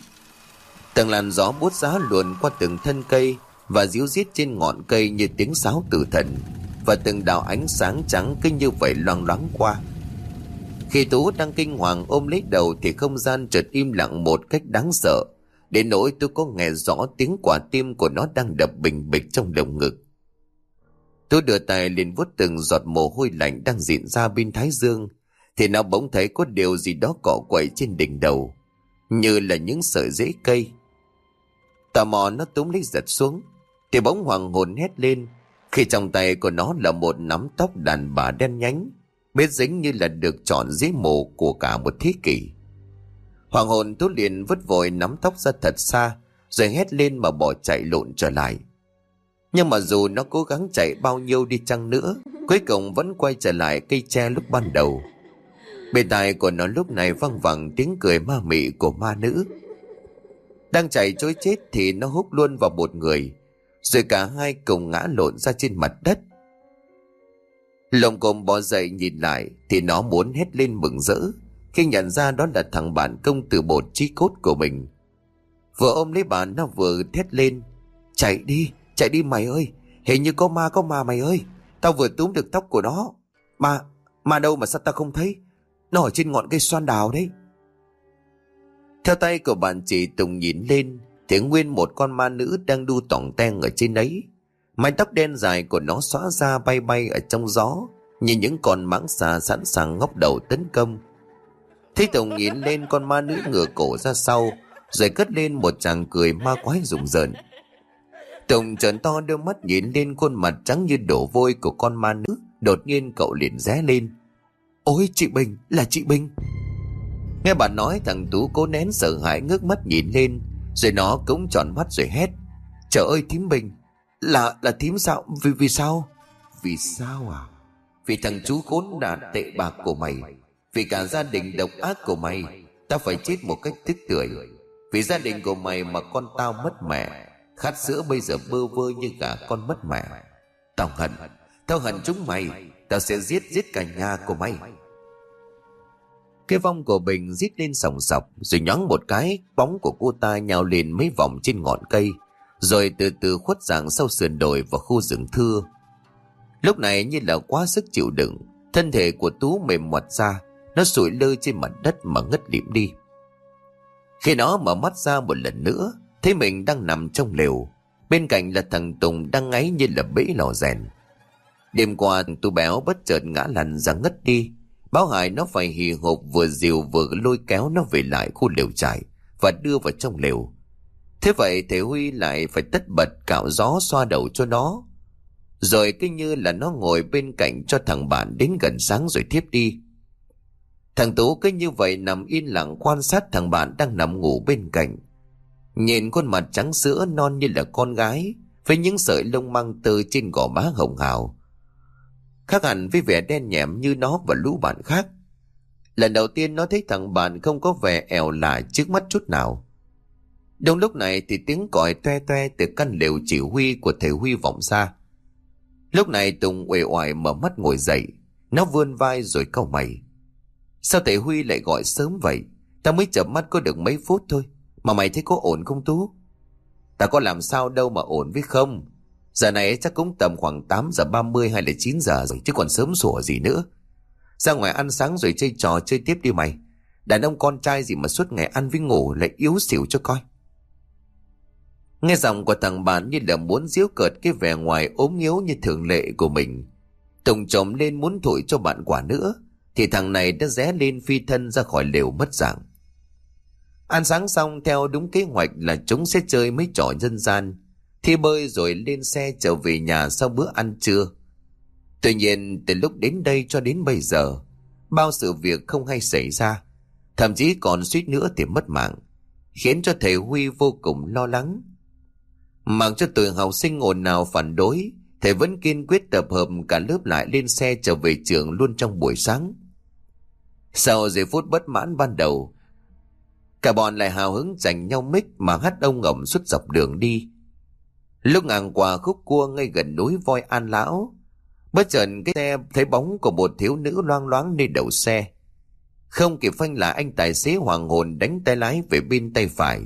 Từng làn gió bút giá luồn qua từng thân cây và díu rít trên ngọn cây như tiếng sáo tử thần và từng đạo ánh sáng trắng cứ như vậy loang loáng qua. Khi Tú đang kinh hoàng ôm lấy đầu thì không gian chợt im lặng một cách đáng sợ. Đến nỗi tôi có nghe rõ tiếng quả tim của nó đang đập bình bịch trong lồng ngực. Tôi đưa tay liền vuốt từng giọt mồ hôi lạnh đang dịn ra bên thái dương, thì nó bỗng thấy có điều gì đó cọ quậy trên đỉnh đầu, như là những sợi rễ cây. Tò mò nó túm lấy giật xuống, thì bỗng hoàng hồn hét lên, khi trong tay của nó là một nắm tóc đàn bà đen nhánh, bết dính như là được chọn dưới mồ của cả một thế kỷ. Hoàng hồn thốt liền vứt vội nắm tóc ra thật xa, rồi hét lên mà bỏ chạy lộn trở lại. Nhưng mà dù nó cố gắng chạy bao nhiêu đi chăng nữa, cuối cùng vẫn quay trở lại cây tre lúc ban đầu. Bên tai của nó lúc này văng vẳng tiếng cười ma mị của ma nữ. Đang chạy chối chết thì nó hút luôn vào một người, rồi cả hai cùng ngã lộn ra trên mặt đất. Lồng cồm bò dậy nhìn lại thì nó muốn hét lên mừng rỡ khi nhận ra đó là thằng bạn công từ bột trí cốt của mình. Vừa ôm lấy bạn nó vừa thét lên. Chạy đi, chạy đi mày ơi, hình như có ma có ma mày ơi. Tao vừa túm được tóc của nó. Mà, mà đâu mà sao tao không thấy? Nó ở trên ngọn cây xoan đào đấy. Theo tay của bạn chị Tùng nhìn lên thì nguyên một con ma nữ đang đu tỏng ten ở trên ấy. Mái tóc đen dài của nó xóa ra bay bay ở trong gió như những con mãng xà sẵn sàng ngóc đầu tấn công. Thế Tùng nhìn lên con ma nữ ngửa cổ ra sau rồi cất lên một chàng cười ma quái rùng rợn. Tùng trợn to đôi mắt nhìn lên khuôn mặt trắng như đổ vôi của con ma nữ đột nhiên cậu liền ré lên. Ôi chị Bình, là chị Bình. Nghe bà nói thằng Tú cố nén sợ hãi ngước mắt nhìn lên rồi nó cũng tròn mắt rồi hét. Trời ơi thím Bình, là là thím sao? Vì vì sao? Vì sao à? Vì thằng chú khốn nạn tệ bạc của mày Vì cả gia đình độc ác của mày Tao phải chết một cách tức tưởi Vì gia đình của mày mà con tao mất mẹ Khát sữa bây giờ bơ vơ như gà con mất mẹ. Tao hận Tao hận chúng mày. Tao sẽ giết giết cả nhà của mày. Cái vong của Bình rít lên sòng sọc, Rồi nhón một cái, Bóng của cô ta nhào lên mấy vòng trên ngọn cây, Rồi từ từ khuất dạng sau sườn đồi và khu rừng thưa. Lúc này như là quá sức chịu đựng, Thân thể của Tú mềm ngoặt ra, Nó sủi lơ trên mặt đất mà ngất lịm đi. Khi nó mở mắt ra một lần nữa Thấy mình đang nằm trong lều. Bên cạnh là thằng Tùng đang ngáy như là bẫy lò rèn. Đêm qua tu béo bất chợt ngã lăn ra ngất đi. Báo hại nó phải hì hộp vừa dìu vừa lôi kéo nó về lại khu lều trại Và đưa vào trong lều. Thế vậy Thế Huy lại phải tất bật cạo gió xoa đầu cho nó. Rồi cứ như là nó ngồi bên cạnh cho thằng bạn đến gần sáng rồi thiếp đi. Thằng Tú cứ như vậy nằm yên lặng quan sát thằng bạn đang nằm ngủ bên cạnh. Nhìn khuôn mặt trắng sữa non như là con gái, với những sợi lông măng tơ trên gò má hồng hào. Khác hẳn với vẻ đen nhẹm như nó và lũ bạn khác. Lần đầu tiên nó thấy thằng bạn không có vẻ ẻo lả trước mắt chút nào. Đông lúc này thì tiếng còi toe toe từ căn lều chỉ huy của thầy Huy vọng xa Lúc này Tùng uể oải mở mắt ngồi dậy. Nó vươn vai rồi cau mày. Sao thầy Huy lại gọi sớm vậy? Ta mới chợp mắt có được mấy phút thôi. Mà mày thấy có ổn không Tú? Ta có làm sao đâu mà ổn với không? Giờ này chắc cũng tầm khoảng 8 giờ 30 hay là 9 giờ rồi chứ còn sớm sủa gì nữa. Ra ngoài ăn sáng rồi chơi trò chơi tiếp đi mày. Đàn ông con trai gì mà suốt ngày ăn với ngủ lại yếu xỉu cho coi. Nghe giọng của thằng bạn như là muốn giễu cợt cái vẻ ngoài ốm yếu như thường lệ của mình. Tùng trộm lên muốn thổi cho bạn quả nữa, thì thằng này đã rẽ lên phi thân ra khỏi lều mất dạng. Ăn sáng xong theo đúng kế hoạch là chúng sẽ chơi mấy trò dân gian, thi bơi rồi lên xe trở về nhà sau bữa ăn trưa. Tuy nhiên từ lúc đến đây cho đến bây giờ, bao sự việc không hay xảy ra, thậm chí còn suýt nữa thì mất mạng, khiến cho thầy Huy vô cùng lo lắng. Mặc cho tụi học sinh ồn nào phản đối, thầy vẫn kiên quyết tập hợp cả lớp lại lên xe trở về trường luôn trong buổi sáng. Sau giây phút bất mãn ban đầu, cả bọn lại hào hứng giành nhau mic mà hát ông ngầm suốt dọc đường đi. Lúc ngang qua khúc cua ngay gần núi voi an lão, bất chợt cái xe thấy bóng của một thiếu nữ loang loáng nơi đầu xe. Không kịp phanh lại anh tài xế hoàng hồn đánh tay lái về bên tay phải,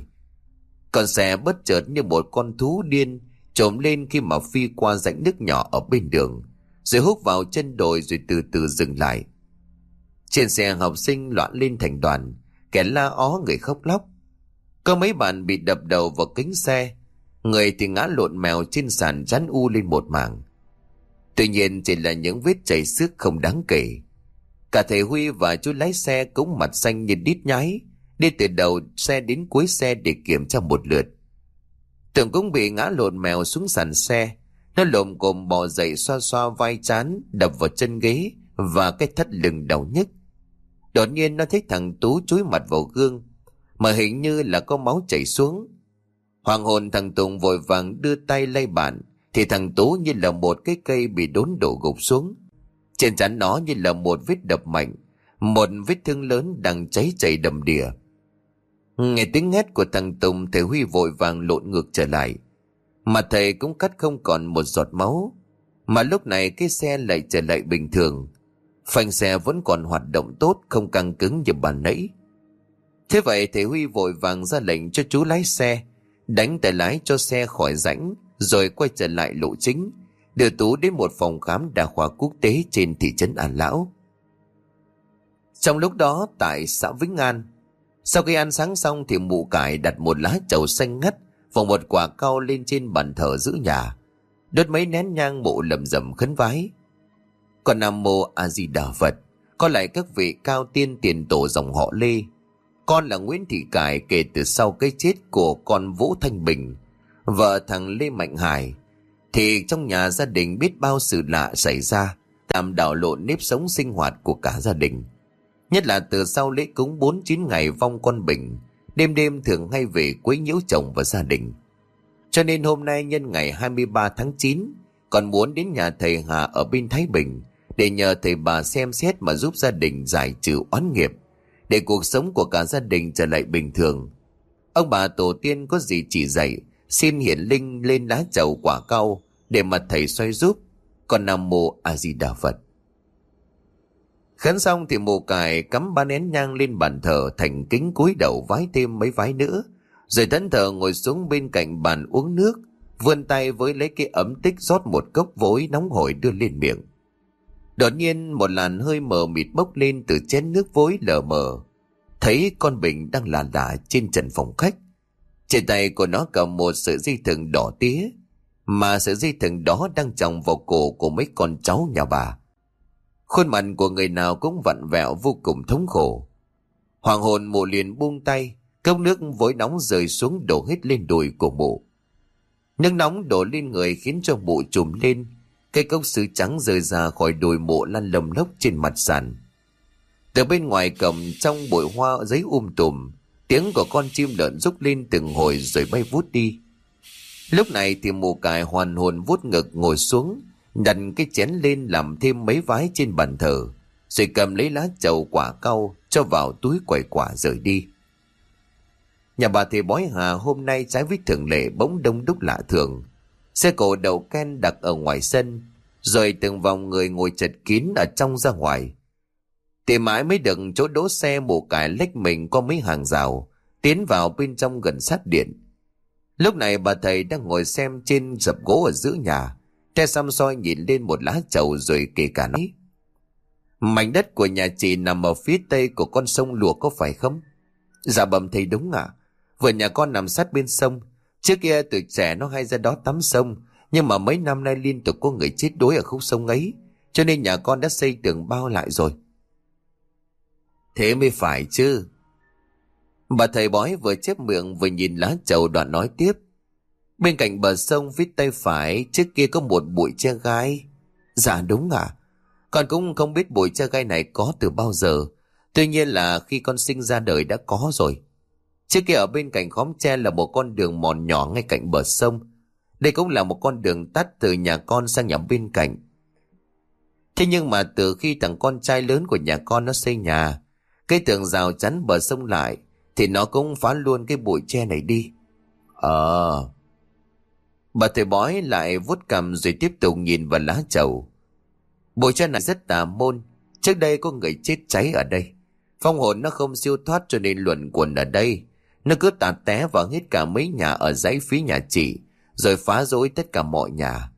con xe bất chợt như một con thú điên trộm lên khi mà phi qua rãnh nước nhỏ ở bên đường, rồi hút vào chân đồi rồi từ từ dừng lại. Trên xe học sinh loạn lên thành đoàn, kẻ la ó người khóc lóc. Có mấy bạn bị đập đầu vào kính xe, người thì ngã lộn mèo trên sàn chắn u lên một mảng. Tuy nhiên chỉ là những vết chảy xước không đáng kể. Cả thầy Huy và chú lái xe cũng mặt xanh như đít nháy, đi từ đầu xe đến cuối xe để kiểm tra một lượt. Tưởng cũng bị ngã lộn mèo xuống sàn xe, nó lồm cồm bò dậy xoa xoa vai chán, đập vào chân ghế và cái thắt lưng đau nhức. Đột nhiên nó thấy thằng Tú chúi mặt vào gương, mà hình như là có máu chảy xuống. Hoàng hồn thằng Tùng vội vàng đưa tay lay bạn, thì thằng Tú như là một cái cây bị đốn đổ gục xuống. Trên chắn nó như là một vết đập mạnh, một vết thương lớn đang cháy chảy đầm đìa. Nghe tiếng hét của thằng Tùng thầy Huy vội vàng lộn ngược trở lại. Mà thầy cũng cắt không còn một giọt máu. Mà lúc này cái xe lại trở lại bình thường. Phanh xe vẫn còn hoạt động tốt không căng cứng như bàn nãy. Thế vậy thầy Huy vội vàng ra lệnh cho chú lái xe, đánh tay lái cho xe khỏi rãnh, rồi quay trở lại lộ chính, đưa Tú đến một phòng khám đa khoa quốc tế trên thị trấn An Lão. Trong lúc đó tại xã Vĩnh An, sau khi ăn sáng xong thì mụ cải đặt một lá trầu xanh ngắt và một quả cao lên trên bàn thờ giữ nhà. Đốt mấy nén nhang mụ lầm rầm khấn vái. Còn Nam Mô A Di Đà Phật, có lại các vị cao tiên tiền tổ dòng họ Lê. Con là Nguyễn Thị Cải kể từ sau cái chết của con Vũ Thanh Bình, vợ thằng Lê Mạnh Hải. Thì trong nhà gia đình biết bao sự lạ xảy ra, tạm đảo lộn nếp sống sinh hoạt của cả gia đình. Nhất là từ sau lễ cúng 49 ngày vong con Bình, đêm đêm thường hay về quấy nhiễu chồng và gia đình. Cho nên hôm nay nhân ngày 23 tháng 9, còn muốn đến nhà thầy Hà ở bên Thái Bình để nhờ thầy bà xem xét mà giúp gia đình giải trừ oán nghiệp, để cuộc sống của cả gia đình trở lại bình thường. Ông bà tổ tiên có gì chỉ dạy, xin hiển linh lên lá chầu quả cao để mà thầy xoay giúp, còn Nam Mô A Di Đà Phật. Khấn xong thì mù cài cắm ba nén nhang lên bàn thờ thành kính cúi đầu vái thêm mấy vái nữa. Rồi thẫn thờ ngồi xuống bên cạnh bàn uống nước, vươn tay với lấy cái ấm tích rót một cốc vối nóng hổi đưa lên miệng. Đột nhiên một làn hơi mờ mịt bốc lên từ chén nước vối lờ mờ. Thấy con Bình đang là lả trên trần phòng khách. Trên tay của nó cầm một sợi dây thừng đỏ tía, mà sợi dây thừng đó đang tròng vào cổ của mấy con cháu nhà bà. Khuôn mặt của người nào cũng vặn vẹo vô cùng thống khổ. Hoàng hồn mụ liền buông tay, cốc nước vối nóng rơi xuống đổ hết lên đùi của mụ. Nước nóng đổ lên người khiến cho mụ trùm lên, cây cốc sứ trắng rơi ra khỏi đồi mộ lăn lầm lốc trên mặt sàn. Từ bên ngoài cầm trong bụi hoa giấy um tùm, tiếng của con chim lợn rúc lên từng hồi rồi bay vút đi. Lúc này thì mụ cài hoàn hồn vút ngực ngồi xuống, đặt cái chén lên làm thêm mấy vái trên bàn thờ, rồi cầm lấy lá chầu quả cau cho vào túi quầy quả rời đi. Nhà bà thầy bói hà hôm nay trái với thường lệ bỗng đông đúc lạ thường. Xe cổ đầu ken đặt ở ngoài sân, rồi từng vòng người ngồi chật kín ở trong ra ngoài. Tìm mãi mới được chỗ đỗ xe mù cải lách mình qua mấy hàng rào, tiến vào bên trong gần sát điện. Lúc này bà thầy đang ngồi xem trên dập gỗ ở giữa nhà, Tre xăm soi nhìn lên một lá chầu rồi kể cả nói. Mảnh đất của nhà chị nằm ở phía tây của con sông lùa có phải không? Dạ bẩm thầy đúng ạ. À? Vườn nhà con nằm sát bên sông. Trước kia tuổi trẻ nó hay ra đó tắm sông. Nhưng mà mấy năm nay liên tục có người chết đuối ở khúc sông ấy. Cho nên nhà con đã xây tường bao lại rồi. Thế mới phải chứ. Bà thầy bói vừa chép miệng vừa nhìn lá trầu đoạn nói tiếp. Bên cạnh bờ sông phía tay phải, trước kia có một bụi tre gai. Dạ đúng à. Con cũng không biết bụi tre gai này có từ bao giờ. Tuy nhiên là khi con sinh ra đời đã có rồi. Trước kia ở bên cạnh khóm tre là một con đường mòn nhỏ ngay cạnh bờ sông. Đây cũng là một con đường tắt từ nhà con sang nhà bên cạnh. Thế nhưng mà từ khi thằng con trai lớn của nhà con nó xây nhà, cái tường rào chắn bờ sông lại, thì nó cũng phá luôn cái bụi tre này đi. Ờ, Bà thầy bói lại vuốt cầm rồi tiếp tục nhìn vào lá chầu. Bụi tre này rất tà môn. Trước đây có người chết cháy ở đây. Phong hồn nó không siêu thoát cho nên luận quần ở đây. Nó cứ tạt té vào hết cả mấy nhà ở dãy phía nhà chị, rồi phá rối tất cả mọi nhà.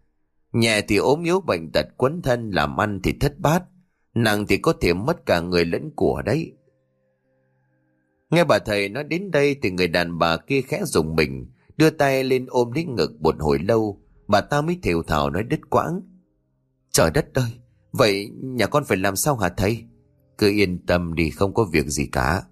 Nhẹ thì ốm yếu bệnh tật quấn thân làm ăn thì thất bát. Nặng thì có thể mất cả người lẫn của đấy. Nghe bà thầy nói đến đây thì người đàn bà kia khẽ dùng mình, Đưa tay lên ôm lấy ngực một hồi lâu, bà ta mới thều thào nói đứt quãng. Trời đất ơi, vậy nhà con phải làm sao hả thầy? Cứ yên tâm đi không có việc gì cả.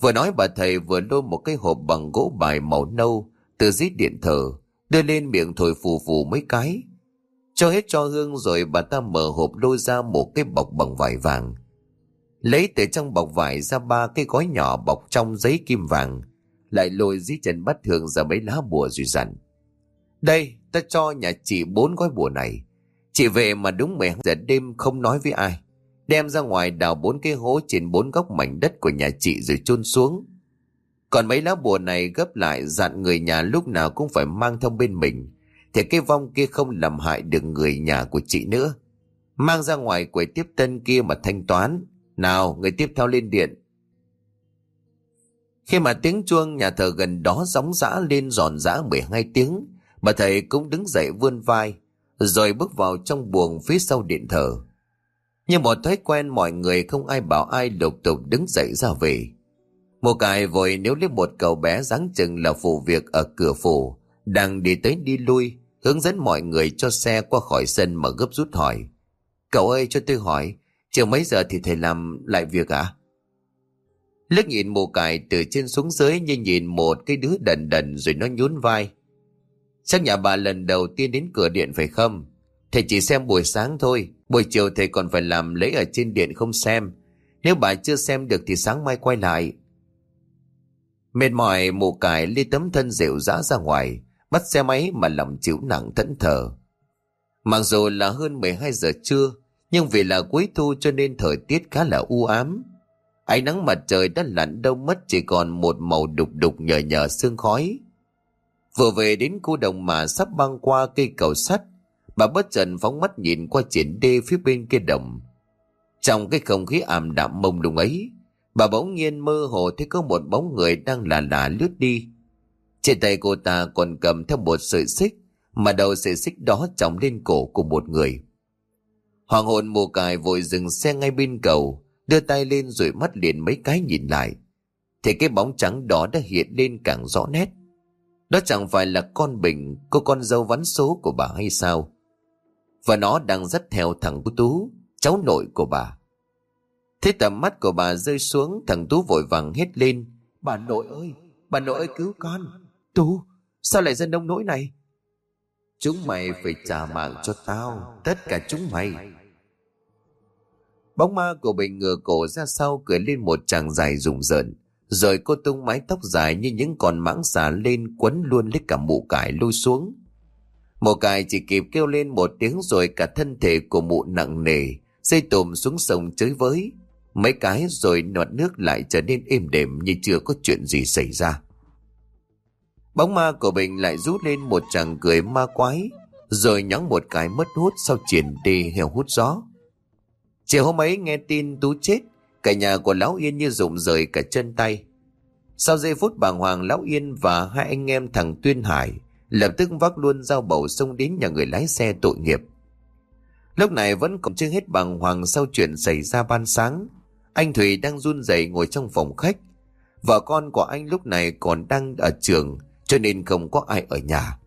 Vừa nói bà thầy vừa lôi một cái hộp bằng gỗ bài màu nâu từ dưới điện thờ, đưa lên miệng thổi phù phù mấy cái. Cho hết cho hương rồi bà ta mở hộp lôi ra một cái bọc bằng vải vàng. Lấy từ trong bọc vải ra ba cái gói nhỏ bọc trong giấy kim vàng. Lại lôi dưới chân bắt thường ra mấy lá bùa rồi dặn. Đây, ta cho nhà chị bốn gói bùa này. Chị về mà đúng 12 giờ đêm không nói với ai. Đem ra ngoài đào bốn cái hố trên bốn góc mảnh đất của nhà chị rồi chôn xuống. Còn mấy lá bùa này gấp lại dặn người nhà lúc nào cũng phải mang theo bên mình. Thì cái vong kia không làm hại được người nhà của chị nữa. Mang ra ngoài quầy tiếp tân kia mà thanh toán. Nào, người tiếp theo lên điện. Khi mà tiếng chuông nhà thờ gần đó gióng giã lên giòn giã 12 tiếng, bà thầy cũng đứng dậy vươn vai, rồi bước vào trong buồng phía sau điện thờ. Như một thói quen mọi người không ai bảo ai lục tục đứng dậy ra về. Một cài vội nếu lấy một cậu bé dáng chừng là phụ việc ở cửa phủ, đang đi tới đi lui, hướng dẫn mọi người cho xe qua khỏi sân mà gấp rút hỏi. Cậu ơi cho tôi hỏi, chiều mấy giờ thì thầy làm lại việc ạ? À? Lức nhìn mù cài từ trên xuống dưới như nhìn một cái đứa đần đần rồi nó nhún vai. Chắc nhà bà lần đầu tiên đến cửa điện phải không? Thầy chỉ xem buổi sáng thôi, buổi chiều thầy còn phải làm lễ ở trên điện không xem. Nếu bà chưa xem được thì sáng mai quay lại. Mệt mỏi mù cải ly tấm thân rượu rã ra ngoài, bắt xe máy mà lòng chịu nặng thẫn thờ. Mặc dù là hơn 12 giờ trưa, nhưng vì là cuối thu cho nên thời tiết khá là u ám. Ánh nắng mặt trời đã lặn đâu mất chỉ còn một màu đục đục nhờ nhờ sương khói. Vừa về đến khu đồng mà sắp băng qua cây cầu sắt, bà bất chợt phóng mắt nhìn qua triển đê phía bên kia đồng. Trong cái không khí ảm đạm mông lung ấy, bà bỗng nhiên mơ hồ thấy có một bóng người đang là là lướt đi. Trên tay cô ta còn cầm theo một sợi xích, mà đầu sợi xích đó trọng lên cổ của một người. Hoàng hồn mù cài vội dừng xe ngay bên cầu, đưa tay lên rồi mắt liền mấy cái nhìn lại. Thì cái bóng trắng đó đã hiện lên càng rõ nét. Đó chẳng phải là con Bình, cô con dâu vắn số của bà hay sao? Và nó đang dắt theo thằng Tú, cháu nội của bà. Thế tầm mắt của bà rơi xuống, thằng Tú vội vàng hét lên. Bà nội ơi, bà nội ơi cứu con. Tú, sao lại ra nông nỗi này? Chúng mày phải trả mạng cho tao, tất cả chúng mày. Bóng ma của Bình ngửa cổ ra sau cười lên một chàng dài rùng rợn. Rồi cô tung mái tóc dài như những con mãng xà lên quấn luôn lấy cả mụ cải lôi xuống. Mộ cài chỉ kịp kêu lên một tiếng rồi cả thân thể của mụ nặng nề, xây tùm xuống sông chơi với. Mấy cái rồi nọt nước lại trở nên êm đềm như chưa có chuyện gì xảy ra. Bóng ma của Bình lại rút lên một chàng cười ma quái, rồi nhóng một cái mất hút sau triển đi heo hút gió. Chiều hôm ấy nghe tin Tú chết, cả nhà của Lão Yên như rụng rời cả chân tay. Sau giây phút bàng hoàng Lão Yên và hai anh em thằng Tuyên Hải lập tức vác luôn dao bầu xông đến nhà người lái xe tội nghiệp. Lúc này vẫn còn chưa hết bàng hoàng sau chuyện xảy ra ban sáng. Anh Thủy đang run rẩy ngồi trong phòng khách. Vợ con của anh lúc này còn đang ở trường cho nên không có ai ở nhà.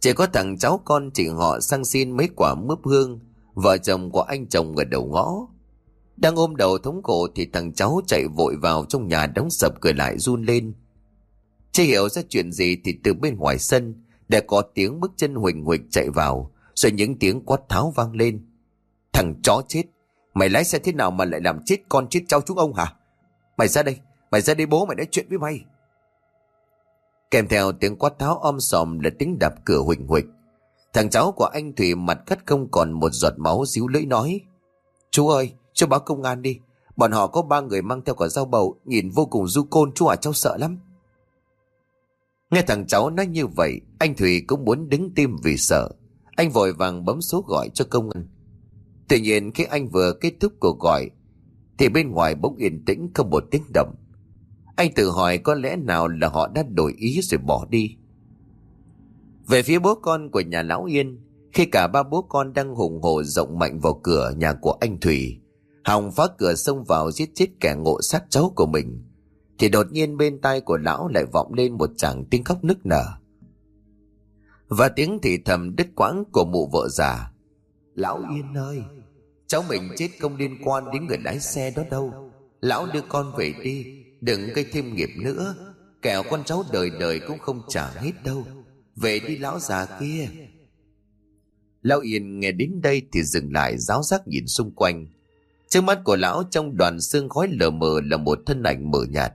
Chỉ có thằng cháu con chị họ sang xin mấy quả mướp hương, vợ chồng của anh chồng ở đầu ngõ. Đang ôm đầu thống cổ thì thằng cháu chạy vội vào trong nhà đóng sập cửa lại run lên. Chưa hiểu ra chuyện gì thì từ bên ngoài sân đã có tiếng bước chân huỳnh huỳnh chạy vào, rồi những tiếng quát tháo vang lên. Thằng chó chết, mày lái xe thế nào mà lại làm chết con chết cháu chúng ông hả? Mày ra đây, mày ra đây bố mày nói chuyện với mày. Kèm theo tiếng quát tháo om sòm là tiếng đập cửa huỳnh huỳnh. Thằng cháu của anh Thủy mặt cắt không còn một giọt máu díu lưỡi nói. Chú ơi, cho báo công an đi. Bọn họ có ba người mang theo cả dao bầu, nhìn vô cùng du côn chú à cháu sợ lắm. Nghe thằng cháu nói như vậy, anh Thủy cũng muốn đứng tim vì sợ. Anh vội vàng bấm số gọi cho công an. Tuy nhiên khi anh vừa kết thúc cuộc gọi, thì bên ngoài bỗng yên tĩnh không một tiếng động. Anh tự hỏi có lẽ nào là họ đã đổi ý rồi bỏ đi. Về phía bố con của nhà Lão Yên, khi cả ba bố con đang hùng hổ rộng mạnh vào cửa nhà của anh Thủy, Hòng phá cửa xông vào giết chết kẻ ngộ sát cháu của mình, thì đột nhiên bên tai của lão lại vọng lên một chàng tiếng khóc nức nở. Và tiếng thì thầm đứt quãng của mụ vợ già. Lão Yên ơi, cháu mình chết không liên quan đến người lái xe đó đâu. Lão đưa con về đi, đừng gây thêm nghiệp nữa. Kẻo con cháu đời đời cũng không trả hết đâu. Về đi lão già kia. Lão Yên nghe đến đây thì dừng lại giáo giác nhìn xung quanh. Trước mắt của lão trong đoàn xương khói lờ mờ là một thân ảnh mờ nhạt.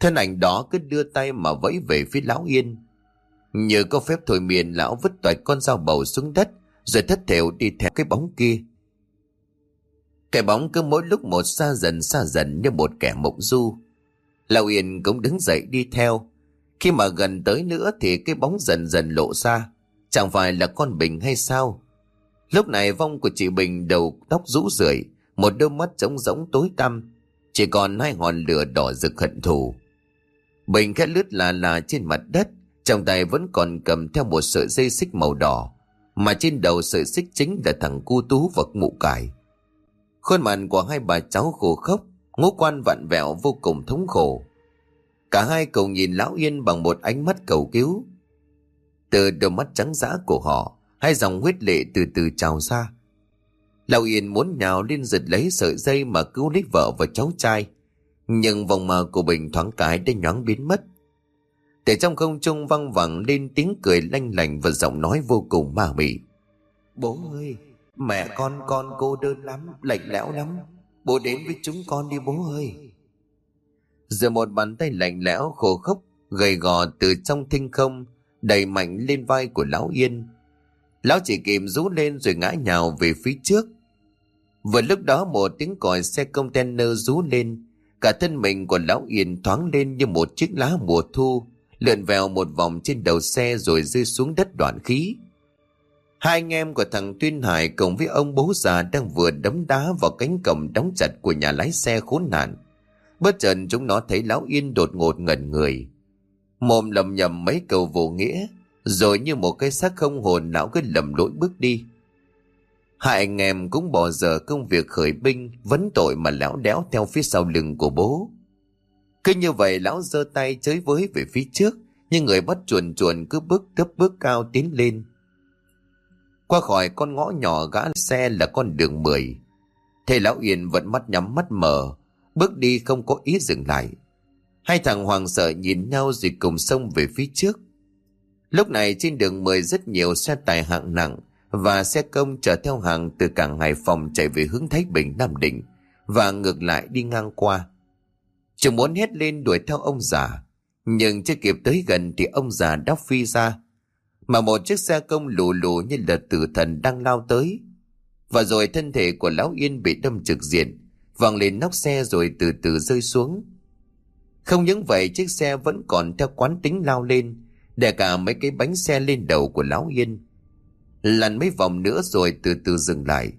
Thân ảnh đó cứ đưa tay mà vẫy về phía lão Yên. nhờ có phép thôi miền lão vứt toại con dao bầu xuống đất rồi thất thểu đi theo cái bóng kia. Cái bóng cứ mỗi lúc một xa dần xa dần như một kẻ mộng du. Lão Yên cũng đứng dậy đi theo. Khi mà gần tới nữa thì cái bóng dần dần lộ ra. Chẳng phải là con Bình hay sao? Lúc này vong của chị Bình đầu tóc rũ rượi, một đôi mắt trống rỗng tối tăm, chỉ còn hai ngọn lửa đỏ rực hận thù. Bình khẽ lướt là là trên mặt đất, trong tay vẫn còn cầm theo một sợi dây xích màu đỏ, mà trên đầu sợi xích chính là thằng cu tú vật mụ cải. Khuôn mặt của hai bà cháu khổ khóc, ngũ quan vặn vẹo vô cùng thống khổ. Cả hai cầu nhìn Lão Yên bằng một ánh mắt cầu cứu. Từ đôi mắt trắng dã của họ, hai dòng huyết lệ từ từ trào ra. Lão Yên muốn nhào lên giật lấy sợi dây mà cứu lấy vợ và cháu trai. Nhưng vòng mờ của Bình thoáng cái đã nhoáng biến mất. Từ trong không trung văng vẳng lên tiếng cười lanh lành và giọng nói vô cùng ma mị. Bố ơi, mẹ con con cô đơn lắm, lạnh lẽo lắm. Bố đến với chúng con đi bố ơi. Giờ một bàn tay lạnh lẽo khổ khốc, gầy gò từ trong thinh không, đẩy mạnh lên vai của Lão Yên. Lão chỉ kịp rú lên rồi ngã nhào về phía trước. Vừa lúc đó một tiếng còi xe container rú lên, cả thân mình của Lão Yên thoáng lên như một chiếc lá mùa thu, lượn vèo một vòng trên đầu xe rồi rơi xuống đất đoạn khí. Hai anh em của thằng Tuyên Hải cùng với ông bố già đang vừa đấm đá vào cánh cổng đóng chặt của nhà lái xe khốn nạn. Bất chợt chúng nó thấy Lão Yên đột ngột ngẩn người. Mồm lầm nhầm mấy câu vô nghĩa, rồi như một cái xác không hồn lão cứ lầm lỗi bước đi. Hai anh em cũng bỏ giờ công việc khởi binh, vấn tội mà lão đéo theo phía sau lưng của bố. Cứ như vậy lão giơ tay chới với về phía trước, nhưng người bắt chuồn chuồn cứ bước thấp bước cao tiến lên. Qua khỏi con ngõ nhỏ gã xe là con đường 10. Thầy lão Yên vẫn mắt nhắm mắt mở, bước đi không có ý dừng lại. Hai thằng hoàng sợ nhìn nhau rồi cùng xông về phía trước. Lúc này trên đường 10 rất nhiều xe tải hạng nặng và xe công chở theo hàng từ cảng Hải Phòng chạy về hướng Thái Bình Nam Định và ngược lại đi ngang qua. Chúng muốn hét lên đuổi theo ông già, nhưng chưa kịp tới gần thì ông già đã phi ra. Mà một chiếc xe công lù lù như là tử thần đang lao tới. Và rồi thân thể của Lão Yên bị đâm trực diện, văng lên nóc xe rồi từ từ rơi xuống. Không những vậy chiếc xe vẫn còn theo quán tính lao lên, đè cả mấy cái bánh xe lên đầu của Lão Yên. Lăn mấy vòng nữa rồi từ từ dừng lại.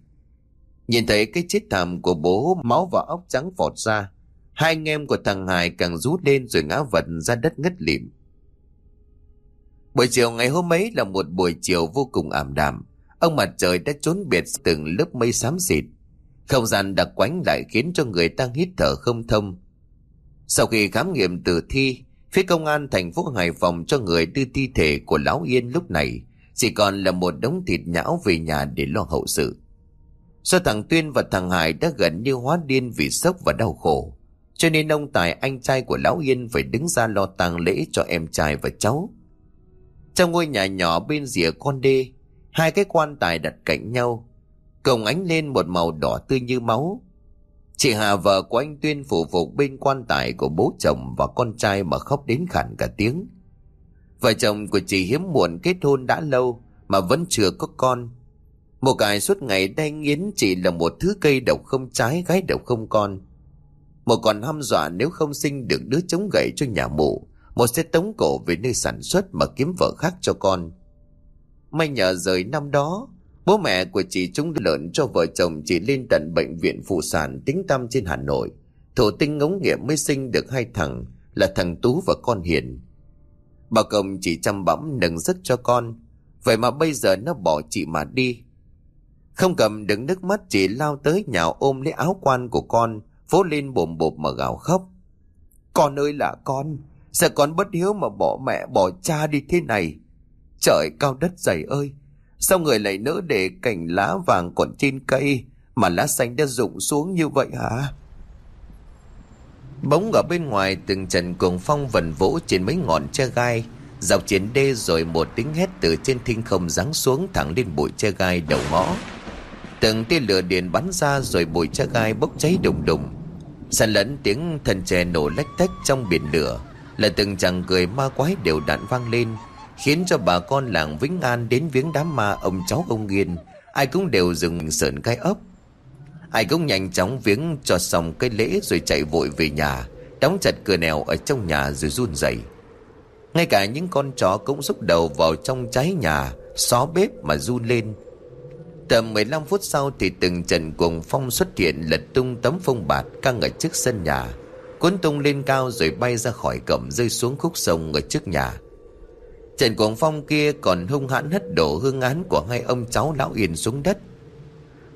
Nhìn thấy cái chết thảm của bố máu và óc trắng vọt ra. Hai anh em của thằng Hải càng rút lên rồi ngã vật ra đất ngất lịm. Buổi chiều ngày hôm ấy là một buổi chiều vô cùng ảm đạm. Ông mặt trời đã trốn biệt từng lớp mây xám xịt. Không gian đặc quánh lại khiến cho người ta hít thở không thông. Sau khi khám nghiệm tử thi, phía công an thành phố Hải Phòng cho người đưa thi thể của Lão Yên lúc này chỉ còn là một đống thịt nhão về nhà để lo hậu sự. Do thằng Tuyên và thằng Hải đã gần như hóa điên vì sốc và đau khổ. Cho nên ông Tài anh trai của Lão Yên phải đứng ra lo tang lễ cho em trai và cháu. Trong ngôi nhà nhỏ bên rìa con đê, hai cái quan tài đặt cạnh nhau. Cổng ánh lên một màu đỏ tươi như máu. Chị Hà vợ của anh Tuyên phụ phục bên quan tài của bố chồng và con trai mà khóc đến khản cả tiếng. Vợ chồng của chị hiếm muộn kết hôn đã lâu mà vẫn chưa có con. Một cái suốt ngày đay nghiến chỉ là một thứ cây độc không trái gái độc không con. Một còn hăm dọa nếu không sinh được đứa chống gậy cho nhà mụ, một sẽ tống cổ về nơi sản xuất mà kiếm vợ khác cho con. May nhờ rời năm đó, bố mẹ của chị chúng lợn cho vợ chồng chị lên tận bệnh viện phụ sản tính tâm trên Hà Nội. Thổ tinh ngống nghiệm mới sinh được hai thằng là thằng Tú và con Hiền. Bà Công chỉ chăm bẵm nâng giấc cho con, vậy mà bây giờ nó bỏ chị mà đi. Không cầm đứng nước mắt chị lao tới nhào ôm lấy áo quan của con, phố lên bồm bộp mà gào khóc. Con ơi là con, sao con bất hiếu mà bỏ mẹ bỏ cha đi thế này? Trời cao đất dày ơi, sao người lại nỡ để cành lá vàng còn trên cây mà lá xanh đã rụng xuống như vậy hả? Bóng ở bên ngoài, từng trận cuồng phong vần vỗ trên mấy ngọn tre gai. Dọc chiến đê rồi một tiếng hét từ trên thinh không giáng xuống thẳng lên bụi tre gai đầu ngõ. Từng tia lửa điện bắn ra rồi bụi tre gai bốc cháy đùng đùng. Sàn lẫn tiếng thần chè nổ lách tách trong biển lửa, Là từng chàng cười ma quái đều đặn vang lên, Khiến cho bà con làng Vĩnh An đến viếng đám ma ông cháu ông Nghiên. Ai cũng đều dừng sợn cái ốc. Ai cũng nhanh chóng viếng cho xong cái lễ rồi chạy vội về nhà, Đóng chặt cửa nèo ở trong nhà rồi run rẩy. Ngay cả những con chó cũng rút đầu vào trong trái nhà, Xó bếp mà run lên. Tầm 15 phút sau thì từng trận cuồng phong xuất hiện lật tung tấm phông bạt căng ở trước sân nhà. Cuốn tung lên cao rồi bay ra khỏi cổng rơi xuống khúc sông ở trước nhà. Trần cuồng phong kia còn hung hãn hất đổ hương án của hai ông cháu lão yên xuống đất.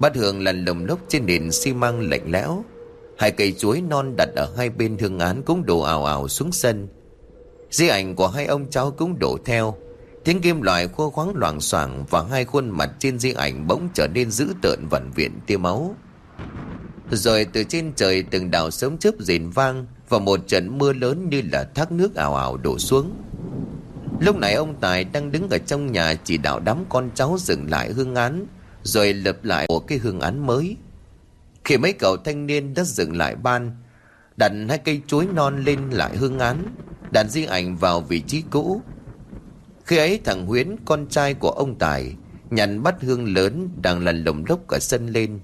Bát hương lăn lồng lốc trên nền xi măng lạnh lẽo. Hai cây chuối non đặt ở hai bên hương án cũng đổ ảo ảo xuống sân. Di ảnh của hai ông cháu cũng đổ theo. Tiếng kim loại khô khoáng loảng xoảng Và hai khuôn mặt trên di ảnh bỗng trở nên dữ tợn vẩn viện tia máu. Rồi từ trên trời từng đảo sớm chớp rền vang Và một trận mưa lớn như là thác nước ảo ảo đổ xuống. Lúc này ông Tài đang đứng ở trong nhà chỉ đạo đám con cháu dừng lại hương án. Rồi lập lại một cái hương án mới. Khi mấy cậu thanh niên đã dừng lại ban, Đặt hai cây chuối non lên lại hương án, Đặt di ảnh vào vị trí cũ. Khi ấy thằng Huyến, con trai của ông Tài Nhặt bắt hương lớn đang lần lồng lốc cả sân lên,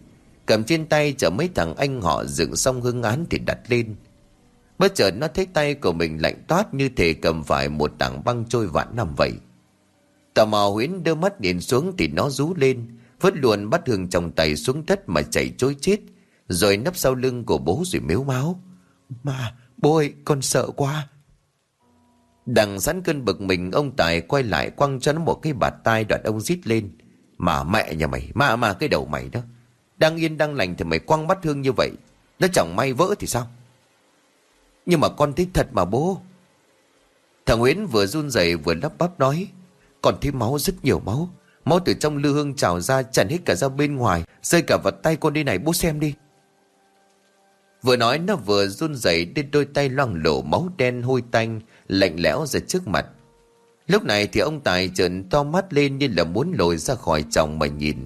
Cầm trên tay chở mấy thằng anh họ dựng xong hương án thì đặt lên. Bất chợt nó thấy tay của mình lạnh toát như thể cầm phải một tảng băng trôi vạn năm vậy. Tò mò Huyến đưa mắt nhìn xuống thì nó rú lên. Vứt luôn bắt hương trong tay xuống đất mà chạy trối chết Rồi nấp sau lưng của bố rồi mếu máu Mà bố ơi con sợ quá Đằng sẵn cơn bực mình ông Tài quay lại quăng cho nó một cái bạt tai đoạn ông rít lên. Mà mẹ nhà mày, mà mà cái đầu mày đó. Đang yên đang lành thì mày quăng bắt hương như vậy. Nó chẳng may vỡ thì sao? Nhưng mà con thấy thật mà bố. Thằng Nguyễn vừa run rẩy vừa lắp bắp nói. Còn thấy máu rất nhiều máu. Máu từ trong lư hương trào ra chặn hết cả ra bên ngoài. Rơi cả vào tay con đi này bố xem đi. Vừa nói nó vừa run rẩy đến đôi tay loang lổ máu đen hôi tanh lạnh lẽo ra trước mặt. Lúc này thì ông Tài trợn to mắt lên như là muốn lồi ra khỏi chồng mà nhìn.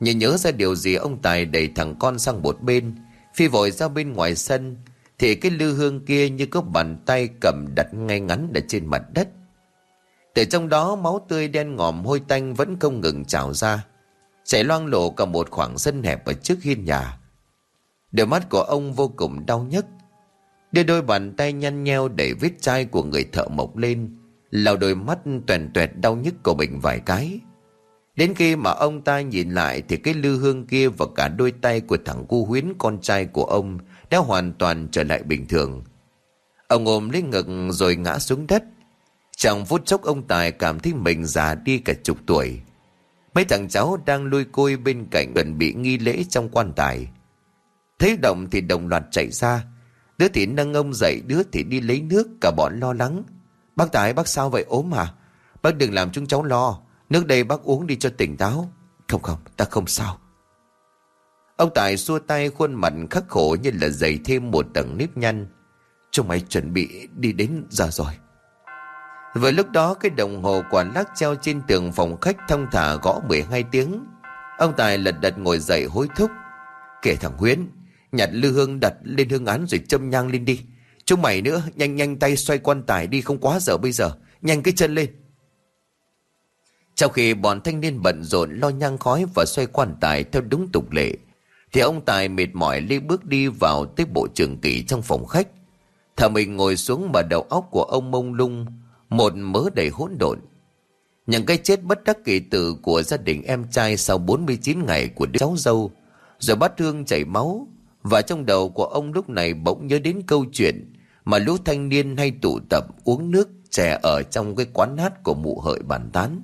Nhìn nhớ ra điều gì ông Tài đẩy thằng con sang một bên, phi vội ra bên ngoài sân, thì cái lư hương kia như có bàn tay cầm đặt ngay ngắn ở trên mặt đất. Từ trong đó máu tươi đen ngòm hôi tanh vẫn không ngừng trào ra, chảy loang lộ cả một khoảng sân hẹp ở trước hiên nhà. Đôi mắt của ông vô cùng đau nhức, Đưa đôi bàn tay nhăn nheo đẩy vết chai của người thợ mộc lên Lào đôi mắt tuèn tuẹt đau nhức của mình vài cái. Đến khi mà ông ta nhìn lại Thì cái lư hương kia và cả đôi tay của thằng cu huyến con trai của ông Đã hoàn toàn trở lại bình thường. Ông ôm lấy ngực rồi ngã xuống đất. Trong phút chốc ông Tài cảm thấy mình già đi cả chục tuổi. Mấy thằng cháu đang lui côi bên cạnh gần bị nghi lễ trong quan tài. Thấy động thì đồng loạt chạy ra. Đứa thì nâng ông dậy, Đứa thì đi lấy nước, Cả bọn lo lắng. Bác Tài, bác sao vậy? Ốm à? Bác đừng làm chúng cháu lo. Nước đây bác uống đi cho tỉnh táo. Không không, ta không sao. Ông Tài xua tay, khuôn mặt khắc khổ Như là dày thêm một tầng nếp nhăn. Chúng mày chuẩn bị đi đến giờ rồi. Vừa lúc đó, cái đồng hồ quả lắc treo trên tường phòng khách thông thả gõ 12 tiếng. Ông Tài lật đật ngồi dậy hối thúc. Kể thằng Huyến, Nhặt lư hương đặt lên hương án rồi châm nhang lên đi. Chúng mày nữa, Nhanh nhanh tay xoay quan tài đi, không quá giờ bây giờ. Nhanh cái chân lên. Trong khi bọn thanh niên bận rộn Lo nhang khói và xoay quan tài Theo đúng tục lệ, Thì ông Tài mệt mỏi lê bước đi vào Tới bộ trường kỷ trong phòng khách. Thả mình ngồi xuống mà đầu óc của ông mông lung một mớ đầy hỗn độn Những cái chết bất đắc kỳ tử của gia đình em trai Sau 49 ngày của đứa cháu dâu Rồi bát thương chảy máu và trong đầu của ông lúc này bỗng nhớ đến câu chuyện mà lũ thanh niên hay tụ tập uống nước chè ở trong cái quán hát của mụ hợi bàn tán.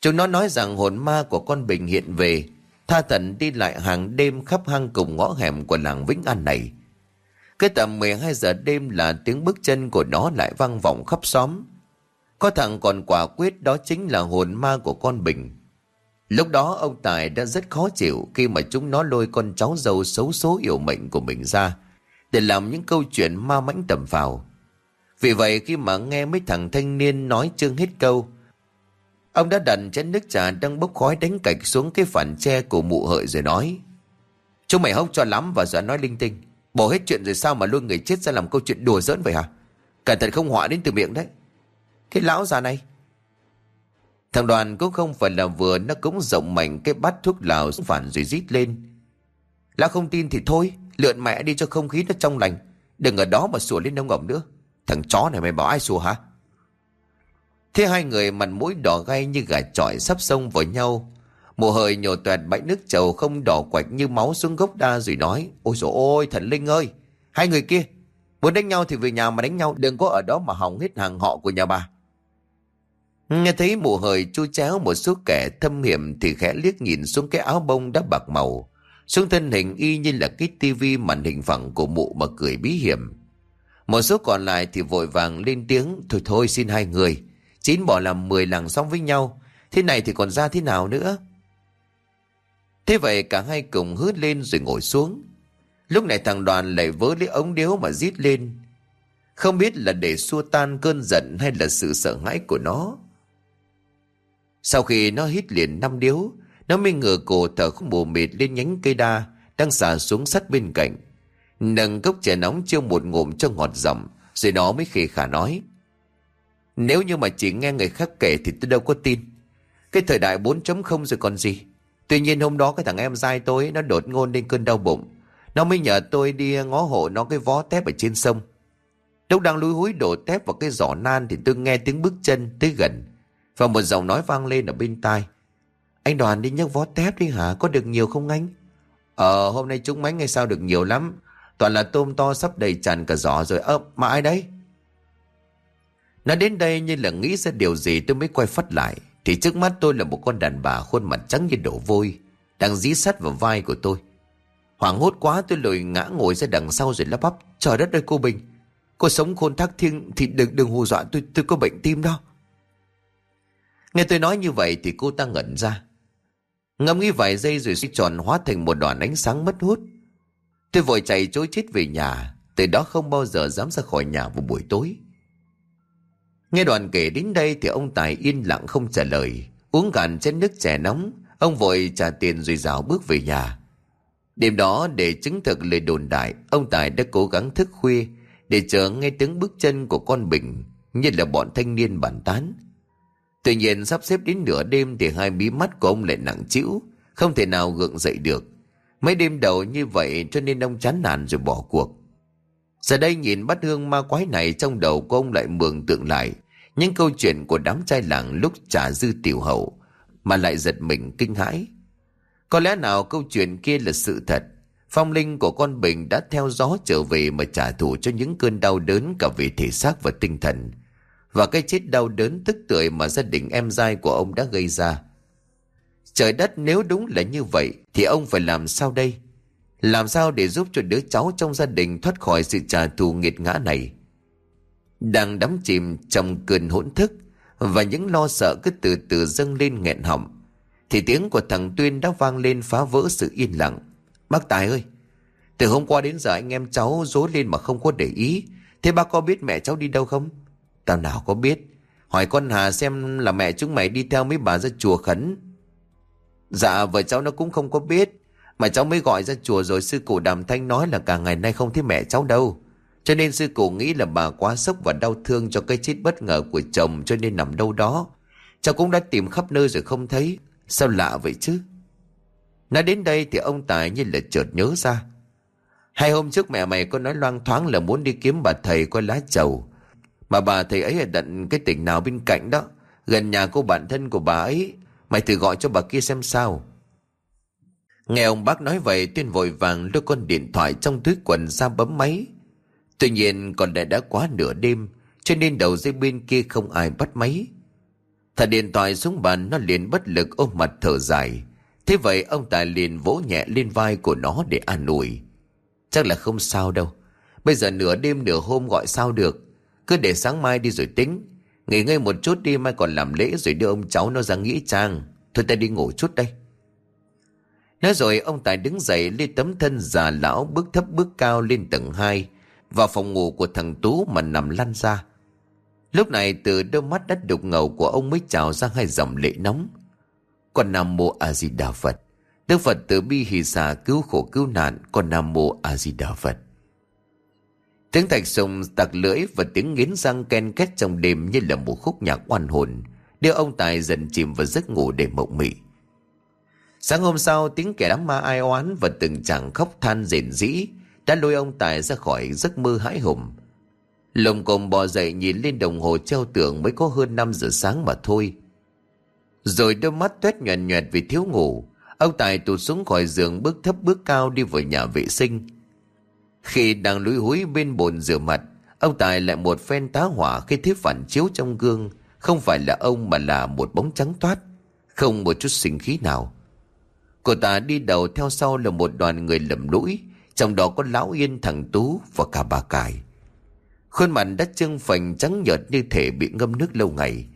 Chúng nó nói rằng hồn ma của con Bình hiện về, tha thần đi lại hàng đêm khắp hang cùng ngõ hẻm của làng Vĩnh An này. Cái tầm 12 giờ đêm là tiếng bước chân của nó lại vang vọng khắp xóm. Có thằng còn quả quyết đó chính là hồn ma của con Bình. Lúc đó, ông Tài đã rất khó chịu khi mà chúng nó lôi con cháu dâu xấu số hiểu mệnh của mình ra để làm những câu chuyện ma mãnh tầm vào. Vì vậy, khi mà nghe mấy thằng thanh niên nói chương hết câu, Ông đã đặt chén nước trà đang bốc khói đánh cạch xuống cái phản tre của mụ hợi rồi nói. Chúng mày hốc cho lắm và dọa nói linh tinh. Bỏ hết chuyện rồi sao mà luôn người chết ra làm câu chuyện đùa giỡn vậy hả? Cẩn thận không họa đến từ miệng đấy. Cái lão già này. Thằng đoàn cũng không phải là vừa nó cũng rộng mảnh cái bát thuốc lào phản rồi rít lên. Lão không tin thì thôi, lượn mẹ đi cho không khí nó trong lành. Đừng ở đó mà sủa lên ông ổng nữa. Thằng chó này mày bảo ai sủa hả? Thế hai người mặt mũi đỏ gay như gà trọi sắp xông vào nhau. Mùa hơi nhổ toẹt bãi nước trầu không đỏ quạch như máu xuống gốc đa rồi nói. Ôi dồi ôi, thần linh ơi! Hai người kia! Muốn đánh nhau thì về nhà mà đánh nhau, đừng có ở đó mà hỏng hết hàng họ của nhà bà. Nghe thấy mụ hời chu chéo một số kẻ thâm hiểm thì khẽ liếc nhìn xuống cái áo bông đã bạc màu. Xuống thân hình y như là cái tivi màn hình phẳng của mụ mà cười bí hiểm. Một số còn lại thì vội vàng lên tiếng, Thôi thôi, xin hai người, Chín bỏ làm mười làng xong với nhau, Thế này thì còn ra thế nào nữa Thế vậy cả hai cùng hớt lên rồi ngồi xuống. Lúc này thằng đoàn lại vớ lấy ống điếu mà rít lên. Không biết là để xua tan cơn giận hay là sự sợ hãi của nó. Sau khi nó hít liền năm điếu, Nó mới ngửa cổ thở không bù mịt lên nhánh cây đa Đang xả xuống sắt bên cạnh. Nâng cốc chè nóng chiêu một ngụm cho ngọt giọng, Rồi nó mới khề khả nói. Nếu như mà chỉ nghe người khác kể Thì tôi đâu có tin. Cái thời đại 4.0 rồi còn gì. Tuy nhiên hôm đó cái thằng em dai tôi Nó đột ngôn lên cơn đau bụng. Nó mới nhờ tôi đi ngó hộ nó cái vó tép ở trên sông. Lúc đang lúi húi đổ tép vào cái giỏ nan Thì tôi nghe tiếng bước chân tới gần. Và một giọng nói vang lên ở bên tai. Anh đoàn đi nhấc vó tép đi hả? Có được nhiều không anh? Ờ hôm nay chúng mánh ngày sao được nhiều lắm. Toàn là tôm to sắp đầy tràn cả giỏ rồi. Ơ, mà ai đấy? Nó đến đây như là nghĩ ra điều gì tôi mới quay phát lại. Thì trước mắt tôi là một con đàn bà khuôn mặt trắng như đổ vôi, Đang dí sắt vào vai của tôi. Hoảng hốt quá, tôi lùi ngã ngồi ra đằng sau rồi lắp bắp, Trời đất ơi, cô Bình, Cô sống khôn thác thiên thì đừng đừng hù dọa tôi tôi có bệnh tim đó. Nghe tôi nói như vậy thì cô ta ngẩn ra. Ngâm nghĩ vài giây rồi suy tròn hóa thành một đoàn ánh sáng mất hút. Tôi vội chạy chối chết về nhà, Từ đó không bao giờ dám ra khỏi nhà vào buổi tối. Nghe đoàn kể đến đây thì ông Tài yên lặng không trả lời. Uống cạn chén nước chè nóng, Ông vội trả tiền rồi rào bước về nhà. Đêm đó, để chứng thực lời đồn đại, Ông Tài đã cố gắng thức khuya Để chờ nghe tiếng bước chân của con Bình, Như là bọn thanh niên bàn tán. Tuy nhiên, sắp xếp đến nửa đêm Thì hai mí mắt của ông lại nặng chịu Không thể nào gượng dậy được. Mấy đêm đầu như vậy, cho nên ông chán nản rồi bỏ cuộc. Giờ đây nhìn bắt hương ma quái này trong đầu của ông lại mường tượng lại những câu chuyện của đám trai làng lúc trả dư tiểu hậu mà lại giật mình kinh hãi. Có lẽ nào câu chuyện kia là sự thật, Phong linh của con Bình đã theo gió trở về mà trả thù cho những cơn đau đớn cả về thể xác và tinh thần. Và cái chết đau đớn tức tưởi mà gia đình em giai của ông đã gây ra. Trời đất nếu đúng là như vậy Thì ông phải làm sao đây Làm sao để giúp cho đứa cháu trong gia đình Thoát khỏi sự trả thù nghiệt ngã này đang đắm chìm trong cơn hỗn thức Và những lo sợ cứ từ từ dâng lên nghẹn họng, Thì tiếng của thằng Tuyên đã vang lên phá vỡ sự yên lặng. Bác Tài ơi, Từ hôm qua đến giờ anh em cháu dối lên mà không có để ý, Thế bác có biết mẹ cháu đi đâu không? Tao nào có biết. Hỏi con Hà xem là mẹ chúng mày đi theo mấy bà ra chùa khấn. Dạ vợ cháu nó cũng không có biết, Mà cháu mới gọi ra chùa rồi, sư cụ đàm thanh nói là cả ngày nay không thấy mẹ cháu đâu. Cho nên sư cụ nghĩ là bà quá sốc và đau thương cho cái chết bất ngờ của chồng, cho nên nằm đâu đó. Cháu cũng đã tìm khắp nơi rồi không thấy. Sao lạ vậy chứ? Nói đến đây thì ông Tài như là chợt nhớ ra. Hai hôm trước mẹ mày có nói loang thoáng là muốn đi kiếm bà thầy coi lá chầu. Mà bà thầy ấy ở tận cái tỉnh nào bên cạnh đó, Gần nhà cô bạn thân của bà ấy. Mày thử gọi cho bà kia xem sao. Nghe ông bác nói vậy, Tuyên vội vàng đưa con điện thoại trong túi quần ra bấm máy. Tuy nhiên còn lại đã quá nửa đêm, Cho nên đầu dây bên kia không ai bắt máy. Thả điện thoại xuống bàn, Nó liền bất lực ôm mặt thở dài. Thế vậy ông Tài liền vỗ nhẹ lên vai của nó để an ủi. Chắc là không sao đâu. Bây giờ nửa đêm nửa hôm gọi sao được? Cứ để sáng mai đi rồi tính. Nghỉ ngơi một chút đi, mai còn làm lễ rồi đưa ông cháu nó ra nghĩ trang. Thôi ta đi ngủ chút đây. Nói rồi ông Tài đứng dậy lên tấm thân già lão bước thấp bước cao lên tầng 2 vào phòng ngủ của thằng Tú mà nằm lăn ra. Lúc này từ đôi mắt đất đục ngầu của ông mới trào ra hai dòng lệ nóng. Con Nam Mô A Di Đà Phật. Đức Phật từ bi hỷ xả cứu khổ cứu nạn. Con Nam Mô A Di Đà Phật. Tiếng thạch sùng tạc lưỡi và tiếng nghiến răng ken két trong đêm như là một khúc nhạc oan hồn, đưa ông Tài dần chìm vào giấc ngủ để mộng mị. Sáng hôm sau, tiếng kẻ đám ma ai oán và từng chàng khóc than rền rĩ đã lôi ông Tài ra khỏi giấc mơ hãi hùng. Lồng cồm bò dậy nhìn lên đồng hồ treo tường mới có hơn 5 giờ sáng mà thôi. Rồi đôi mắt tuét nhoẹn nhoẹt vì thiếu ngủ, ông Tài tụt xuống khỏi giường bước thấp bước cao đi vào nhà vệ sinh. Khi đang lúi húi bên bồn rửa mặt, ông Tài lại một phen tá hỏa khi thấy phản chiếu trong gương, không phải là ông mà là một bóng trắng toát, không một chút sinh khí nào. Cô ta đi đầu theo sau là một đoàn người lầm lũi, trong đó có Lão Yên thằng Tú và cả bà Cải. Khuôn mặt đã trưng phành trắng nhợt như thể bị ngâm nước lâu ngày.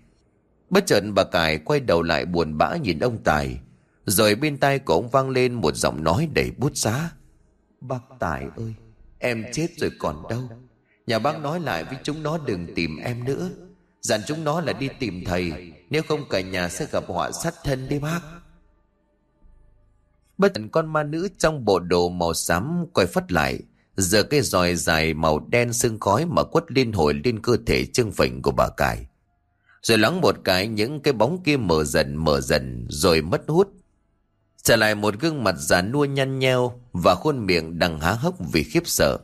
Bất chợt bà Cải quay đầu lại buồn bã nhìn ông Tài, rồi bên tai của ông vang lên một giọng nói đầy bút giá. Bác Tài ơi, em chết rồi còn đâu. Nhà bác nói lại với chúng nó đừng tìm em nữa. Dặn chúng nó là đi tìm thầy, nếu không cả nhà sẽ gặp họa sát thân đi bác. Bất tận con ma nữ trong bộ đồ màu xám quay phát lại, giờ cái roi dài màu đen sương khói mà quất liên hồi lên cơ thể trương phình của bà cải. Rồi lắng một cái những cái bóng kia mở dần mở dần rồi mất hút. Trở lại một gương mặt già nua nhăn nheo và khuôn miệng đằng há hốc vì khiếp sợ.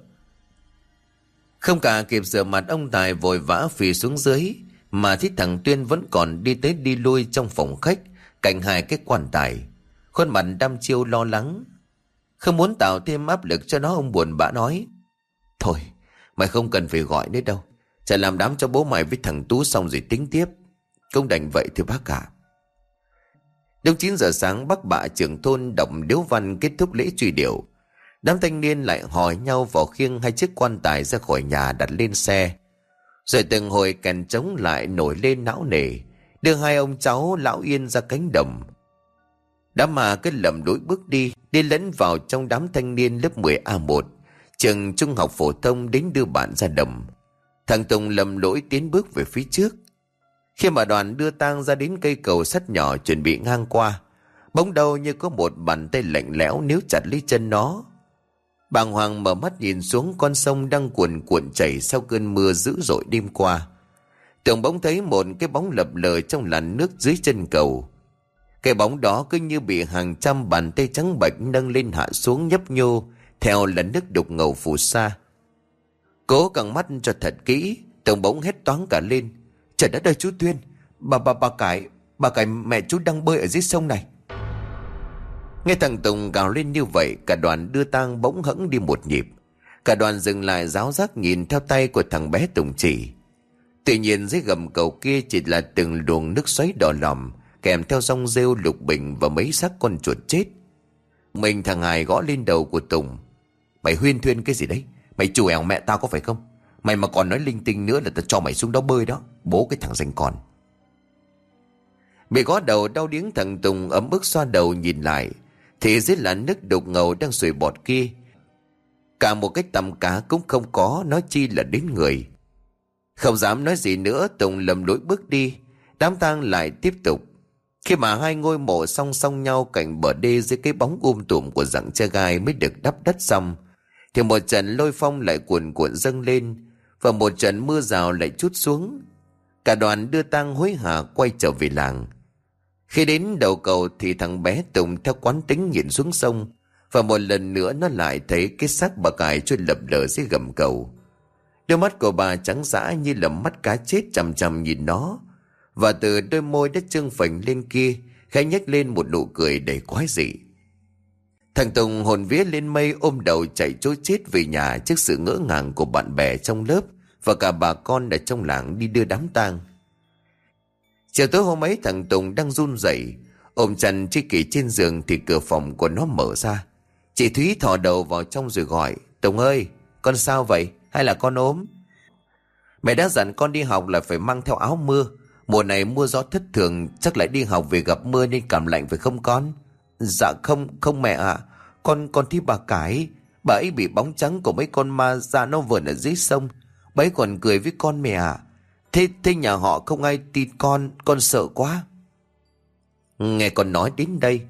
Không cả kịp rửa mặt ông Tài vội vã phì xuống dưới mà thấy thằng Tuyên vẫn còn đi tới đi lui trong phòng khách cạnh hai cái quan tài. Khuôn mặt đăm chiêu lo lắng. Không muốn tạo thêm áp lực cho nó, ông buồn bã nói. Thôi, mày không cần phải gọi nữa đâu. Sẽ làm đám cho bố mày với thằng Tú xong rồi tính tiếp. Công đành vậy thì bác cả Đúng 9 giờ sáng, bác bạ trưởng thôn động điếu văn kết thúc lễ truy điệu. Đám thanh niên lại hỏi nhau vào khiêng hai chiếc quan tài ra khỏi nhà đặt lên xe. Rồi từng hồi kèn trống lại nổi lên não nề, Đưa hai ông cháu lão yên ra cánh đồng. Đám mà cứ lầm đối bước đi, đi lẫn vào trong đám thanh niên lớp 10A1, trường trung học phổ thông đến đưa bạn ra đầm. Thằng Tùng lầm lỗi tiến bước về phía trước. Khi mà đoàn đưa tang ra đến cây cầu sắt nhỏ chuẩn bị ngang qua, bóng đầu như có một bàn tay lạnh lẽo nếu chặt lấy chân nó. Bàng hoàng mở mắt nhìn xuống con sông đang cuồn cuộn chảy sau cơn mưa dữ dội đêm qua. Tưởng bỗng thấy một cái bóng lập lờ trong làn nước dưới chân cầu. Cái bóng đó cứ như bị hàng trăm bàn tay trắng bạch nâng lên hạ xuống nhấp nhô, theo lần nước đục ngầu phù sa. Cố căng mắt cho thật kỹ, tổng bỗng hét toáng cả lên. Trời đất ơi chú Tuyên, bà bà bà cải, bà cải mẹ chú đang bơi ở dưới sông này. Nghe thằng Tùng gào lên như vậy, cả đoàn đưa tang bỗng hẫng đi một nhịp. Cả đoàn dừng lại giáo giác nhìn theo tay của thằng bé Tùng chỉ. Tuy nhiên dưới gầm cầu kia chỉ là từng luồng nước xoáy đỏ lòm, kèm theo rong rêu lục bình và mấy xác con chuột chết. Mình thằng Hải gõ lên đầu của Tùng. Mày huyên thuyên cái gì đấy? Mày chủ ẻo mẹ tao có phải không? Mày mà còn nói linh tinh nữa là tao cho mày xuống đó bơi đó. Bố cái thằng danh con. Bị gõ đầu đau điếng thằng Tùng ấm ức xoa đầu nhìn lại. Thì dưới là nước đục ngầu đang sủi bọt kia. Cả một cái tầm cá cũng không có nói chi là đến người. Không dám nói gì nữa, Tùng lầm lỗi bước đi. Đám tang lại tiếp tục. Khi mà hai ngôi mộ song song nhau cạnh bờ đê dưới cái bóng um tùm của rặng che gai mới được đắp đất xong, thì một trận lôi phong lại cuồn cuộn dâng lên và một trận mưa rào lại chút xuống. Cả đoàn đưa tang hối hả quay trở về làng. Khi đến đầu cầu thì thằng bé Tùng theo quán tính nhìn xuống sông và một lần nữa nó lại thấy cái xác bà cải trôi lập lờ dưới gầm cầu. Đôi mắt của bà trắng dã như là mắt cá chết chằm chằm nhìn nó và từ đôi môi đất trương phình lên kia khẽ nhếch lên một nụ cười đầy quái dị. Thằng Tùng hồn vía lên mây ôm đầu chạy trối chết về nhà trước sự ngỡ ngàng của bạn bè trong lớp và cả bà con ở trong làng đi đưa đám tang. Chiều tối hôm ấy thằng Tùng đang run rẩy ôm chăn chi kỷ trên giường thì cửa phòng của nó mở ra. Chị Thúy thò đầu vào trong rồi gọi, Tùng ơi, con sao vậy? Hay là con ốm? Mẹ đã dặn con đi học là phải mang theo áo mưa, Mùa này mưa gió thất thường Chắc lại đi học về gặp mưa nên cảm lạnh phải không con Dạ không không mẹ ạ Con con thi bà cái Bà ấy bị bóng trắng của mấy con ma ra nó vườn ở dưới sông Bà ấy còn cười với con mẹ ạ Thế, thế nhà họ không ai tin con, con sợ quá. Nghe con nói đến đây,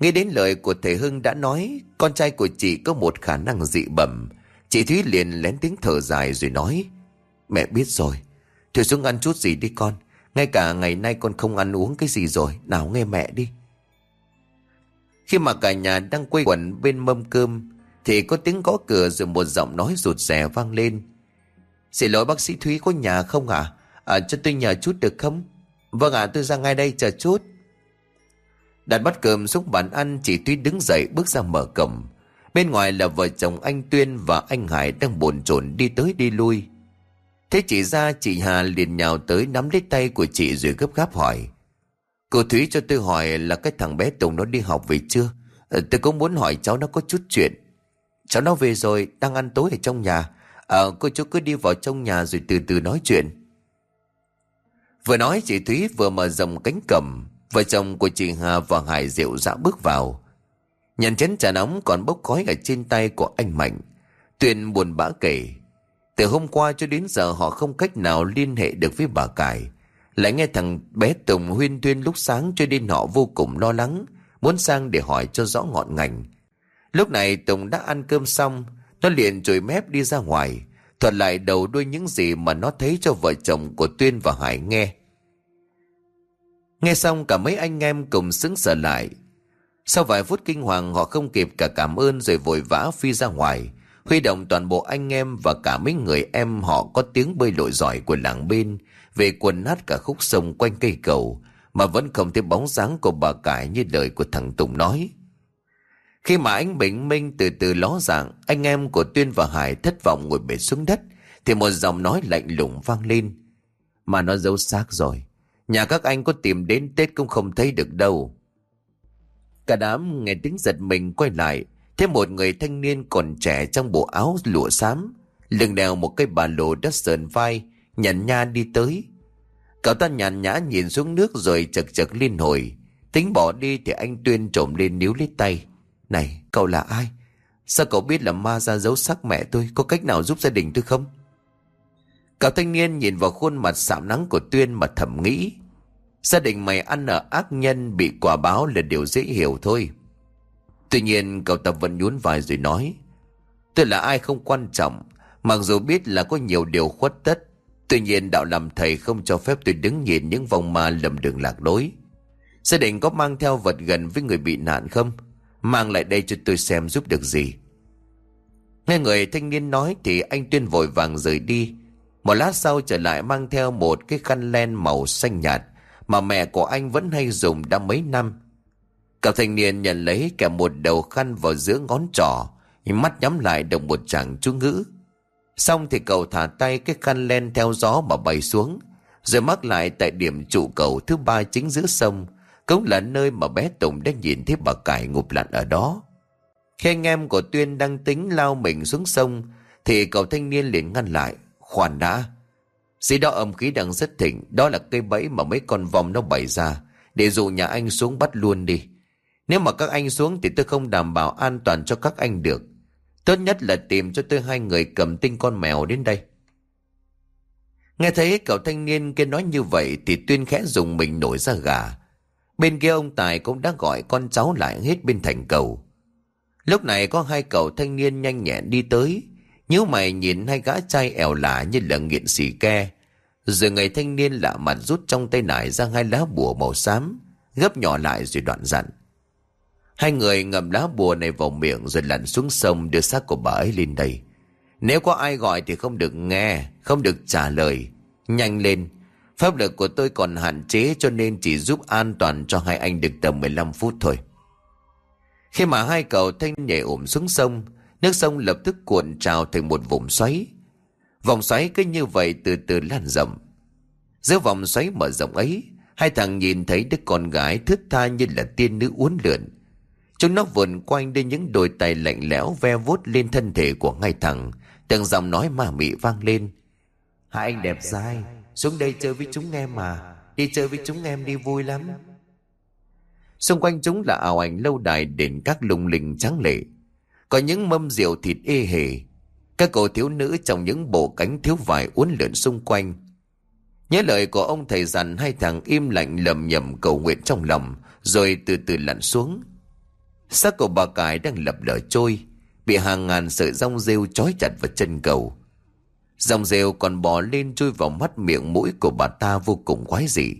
nghe đến lời của thầy Hưng đã nói, con trai của chị có một khả năng dị bẩm. Chị Thúy liền lén tiếng thở dài rồi nói, mẹ biết rồi, thôi xuống ăn chút gì đi con. Ngay cả ngày nay con không ăn uống cái gì rồi, nào nghe mẹ đi. Khi mà cả nhà đang quây quẩn bên mâm cơm, thì có tiếng gõ cửa rồi một giọng nói rụt rè vang lên. Xin lỗi bác sĩ Thúy có nhà không ạ? À? à, cho tôi nhờ chút được không? Vâng ạ tôi ra ngay đây chờ chút. Đặt bát cơm xuống bàn ăn chị Thúy đứng dậy bước ra mở cổng. Bên ngoài là vợ chồng anh Tuyên và anh Hải đang bồn chồn đi tới đi lui. Thế chị ra chị Hà liền nhào tới nắm lấy tay của chị rồi gấp gáp hỏi. Cô Thúy cho tôi hỏi là cái thằng bé Tùng nó đi học về chưa? Ờ, tôi cũng muốn hỏi cháu nó có chút chuyện. Cháu nó về rồi, đang ăn tối ở trong nhà. À, cô chú cứ đi vào trong nhà rồi từ từ nói chuyện. Vừa nói chị Thúy vừa mở rộng cánh cầm. Vợ chồng của chị Hà và Hải rượu dã bước vào. Nhận chén trà nóng còn bốc khói ở trên tay của anh Mạnh. Tuyền buồn bã kể. Từ hôm qua cho đến giờ họ không cách nào liên hệ được với bà Cải. Lại nghe thằng bé Tùng huyên tuyên lúc sáng cho nên họ vô cùng lo lắng. Muốn sang để hỏi cho rõ ngọn ngành. Lúc này Tùng đã ăn cơm xong. Nó liền chùi mép đi ra ngoài. Thuật lại đầu đuôi những gì mà nó thấy cho vợ chồng của Tuyên và Hải nghe. Nghe xong cả mấy anh em cùng sững sờ lại. Sau vài phút kinh hoàng họ không kịp cả cảm ơn rồi vội vã phi ra ngoài. Huy động toàn bộ anh em và cả mấy người em họ có tiếng bơi lội giỏi của làng bên về quần nát cả khúc sông quanh cây cầu mà vẫn không thấy bóng dáng của bà cải như lời của thằng Tùng nói. Khi mà anh Bình Minh từ từ ló dạng, anh em của Tuyên và Hải thất vọng ngồi bệt xuống đất, thì một giọng nói lạnh lùng vang lên. Mà nó giấu xác rồi. Nhà các anh có tìm đến Tết cũng không thấy được đâu. Cả đám nghe tiếng giật mình quay lại, thấy một người thanh niên còn trẻ trong bộ áo lụa xám, lưng đeo một cây bà lô đất sờn vai, nhàn nha đi tới. Cậu ta nhàn nhã nhìn xuống nước rồi chật chật liên hồi. Tính bỏ đi thì anh Tuyên trộm lên níu lấy tay. Này, cậu là ai? Sao cậu biết là ma ra giấu sắc mẹ tôi? Có cách nào giúp gia đình tôi không? Cậu thanh niên nhìn vào khuôn mặt sạm nắng của Tuyên mà thầm nghĩ. Gia đình mày ăn ở ác nhân bị quả báo là điều dễ hiểu thôi. Tuy nhiên, cậu ta vẫn nhún vai rồi nói. Tôi là ai không quan trọng. Mặc dù biết là có nhiều điều khuất tất. Tuy nhiên đạo làm thầy không cho phép tôi đứng nhìn những vòng ma lầm đường lạc lối. Gia đình có mang theo vật gần với người bị nạn không? Mang lại đây cho tôi xem giúp được gì Nghe người thanh niên nói Thì anh Tuyên vội vàng rời đi Một lát sau trở lại mang theo Một cái khăn len màu xanh nhạt Mà mẹ của anh vẫn hay dùng đã mấy năm Cậu thanh niên nhận lấy kẻ một đầu khăn vào giữa ngón trỏ Mắt nhắm lại đồng một chàng chú ngữ Xong thì cậu thả tay cái khăn len theo gió mà bay xuống Rồi mắc lại tại điểm trụ cầu thứ ba chính giữa sông cũng là nơi mà bé Tùng đã nhìn thấy bà Cải ngụp lặn ở đó. Khi anh em của Tuyên đang tính lao mình xuống sông, thì cậu thanh niên liền ngăn lại. Khoan đã. Dưới đó âm khí đang rất thịnh, đó là cây bẫy mà mấy con vòng nó bày ra, để dụ nhà anh xuống bắt luôn đi. Nếu mà các anh xuống thì tôi không đảm bảo an toàn cho các anh được. Tốt nhất là tìm cho tôi hai người cầm tinh con mèo đến đây. Nghe thấy cậu thanh niên kia nói như vậy thì Tuyên khẽ dùng mình nổi ra gà. Bên kia ông Tài cũng đã gọi con cháu lại hết bên thành cầu. Lúc này có hai cậu thanh niên nhanh nhẹn đi tới. nhíu mày nhìn hai gã trai ẻo lả như là nghiện xì ke. Rồi người thanh niên lạ mặt rút trong tay nải ra hai lá bùa màu xám. Gấp nhỏ lại rồi đoạn dặn. Hai người ngậm lá bùa này vào miệng rồi lặn xuống sông đưa xác của bà ấy lên đây. Nếu có ai gọi thì không được nghe, không được trả lời. Nhanh lên, Pháp lực của tôi còn hạn chế cho nên chỉ giúp an toàn cho hai anh được tầm 15 phút thôi. Khi mà hai cậu thanh nhảy ổm xuống sông, nước sông lập tức cuộn trào thành một vùng xoáy. Vòng xoáy cứ như vậy từ từ lan rộng. Giữa vòng xoáy mở rộng ấy, hai thằng nhìn thấy đứa con gái thướt tha như là tiên nữ uốn lượn. Chúng nó vườn quanh đến những đôi tay lạnh lẽo ve vuốt lên thân thể của ngay thằng, từng giọng nói mà mị vang lên. Hai anh đẹp dai, xuống đây chơi với chúng em mà. Đi chơi với chúng em đi vui lắm. Xung quanh chúng là ảo ảnh lâu đài đền các lung linh trắng lệ. Có những mâm rượu thịt ê hề. Các cô thiếu nữ trong những bộ cánh thiếu vải uốn lượn xung quanh. Nhớ lời của ông thầy dặn hai thằng im lặng lầm nhầm cầu nguyện trong lòng Rồi từ từ lặn xuống xác của bà cải đang lập lờ trôi, Bị hàng ngàn sợi rong rêu trói chặt vào chân cầu. Rong rêu còn bò lên chui vào mắt miệng mũi của bà ta vô cùng quái dị.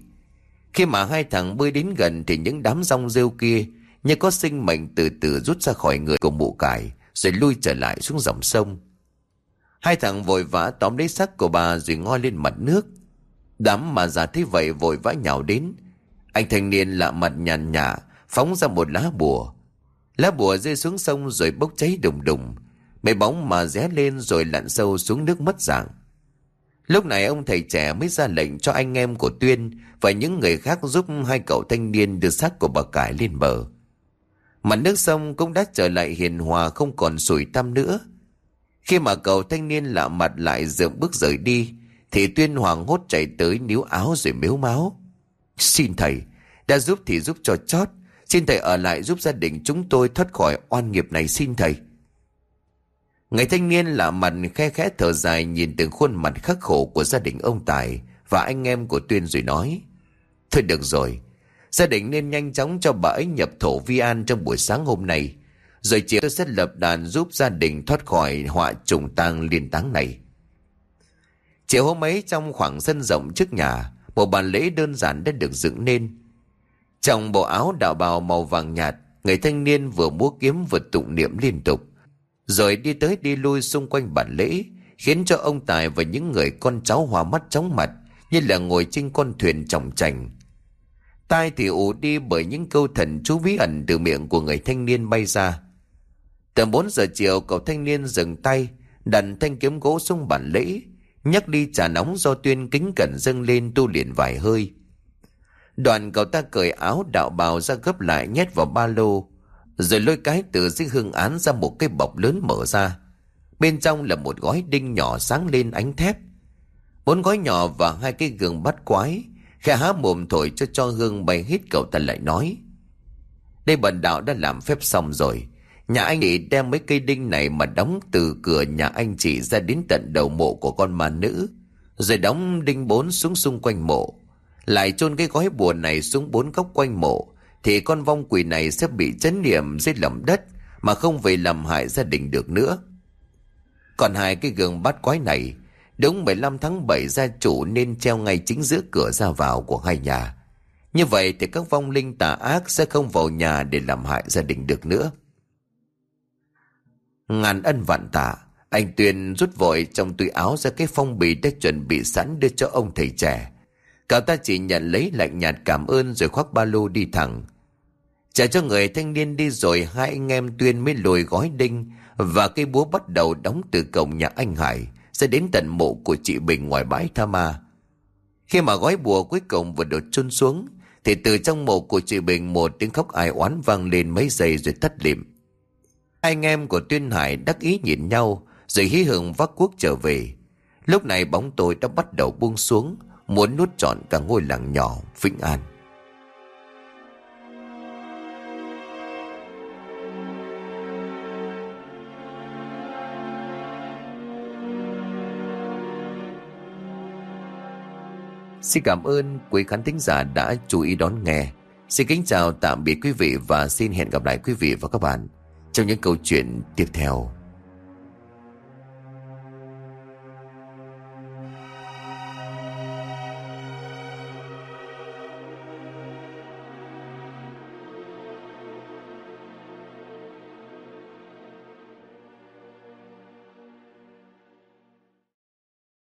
Khi mà hai thằng bơi đến gần Thì những đám rong rêu kia Như có sinh mệnh từ từ rút ra khỏi người của mụ cải, Rồi lui trở lại xuống dòng sông. Hai thằng vội vã tóm lấy xác của bà Rồi ngoi lên mặt nước. Đám mà già thế vậy vội vã nhào đến. Anh thanh niên lạ mặt nhàn nhã, Phóng ra một lá bùa. Lá bùa rơi xuống sông rồi bốc cháy đùng đùng. Mấy bóng mà ré lên rồi lặn sâu xuống nước mất dạng. Lúc này ông thầy trẻ mới ra lệnh cho anh em của Tuyên Và những người khác giúp hai cậu thanh niên đưa xác của bà cải lên bờ. Mặt nước sông cũng đã trở lại hiền hòa, không còn sủi tăm nữa. Khi mà cậu thanh niên lạ mặt lại dựng bước rời đi, Thì Tuyên hoàng hốt chạy tới níu áo rồi miếu máu. Xin thầy, Đã giúp thì giúp cho chót. Xin thầy ở lại giúp gia đình chúng tôi thoát khỏi oan nghiệp này xin thầy Người thanh niên lạ mặt khe khẽ thở dài nhìn từng khuôn mặt khắc khổ của gia đình ông Tài và anh em của Tuyên rồi nói. Thôi được rồi, gia đình nên nhanh chóng cho bà ấy nhập thổ vi an trong buổi sáng hôm nay. Rồi chiều tôi sẽ lập đàn giúp gia đình thoát khỏi họa trùng tang liên táng này. Chiều hôm ấy trong khoảng sân rộng trước nhà, một bàn lễ đơn giản đã được dựng nên. Trong bộ áo đạo bào màu vàng nhạt, người thanh niên vừa múa kiếm vừa tụng niệm liên tục rồi đi tới đi lui xung quanh bản lễ, khiến cho ông Tài và những người con cháu hòa mắt chóng mặt, như là ngồi trên con thuyền trọng trành. Tai thì ủ đi bởi những câu thần chú bí ẩn từ miệng của người thanh niên bay ra. Tầm 4 giờ chiều, cậu thanh niên dừng tay, đặt thanh kiếm gỗ xuống bản lễ, nhắc đi trà nóng do tuyên kính cẩn dâng lên tu luyện vài hơi. Đoàn cậu ta cởi áo đạo bào ra gấp lại nhét vào ba lô, rồi lôi cái từ dưới hương án ra một cái bọc lớn mở ra. Bên trong là một gói đinh nhỏ sáng lên ánh thép. Bốn gói nhỏ và hai cái gương bắt quái. Khẽ há mồm thổi cho cho hương bay hít cậu ta lại nói. Đây bần đạo đã làm phép xong rồi. Nhà anh ấy đem mấy cây đinh này mà đóng từ cửa nhà anh chị ra đến tận đầu mộ của con ma nữ. Rồi đóng đinh bốn xuống xung quanh mộ. Lại chôn cái gói bùa này xuống bốn góc quanh mộ thì con vong quỷ này sẽ bị chấn niệm dưới lòng đất mà không về làm hại gia đình được nữa. Còn hai cái gương bát quái này, đúng 15 tháng 7 gia chủ nên treo ngay chính giữa cửa ra vào của hai nhà. Như vậy thì các vong linh tà ác sẽ không vào nhà để làm hại gia đình được nữa. Ngàn ân vạn tạ, anh Tuyền rút vội trong túi áo ra cái phong bì đã chuẩn bị sẵn đưa cho ông thầy trẻ. Cậu ta chỉ nhận lấy lạnh nhạt cảm ơn rồi khoác ba lô đi thẳng. Trả cho người thanh niên đi rồi hai anh em Tuyên mới lùi gói đinh và cây búa bắt đầu đóng từ cổng nhà anh Hải, sẽ đến tận mộ của chị Bình ngoài bãi Tha Ma. Khi mà gói bùa cuối cùng vừa đột chôn xuống, thì từ trong mộ của chị Bình một tiếng khóc ai oán vang lên mấy giây rồi tắt lịm. Anh em của Tuyên Hải đắc ý nhìn nhau, rồi hí hưởng vác cuốc trở về. Lúc này bóng tối đã bắt đầu buông xuống muốn nuốt trọn cả ngôi làng nhỏ Vĩnh An. Xin cảm ơn quý khán thính giả đã chú ý đón nghe. Xin kính chào tạm biệt quý vị và xin hẹn gặp lại quý vị và các bạn trong những câu chuyện tiếp theo.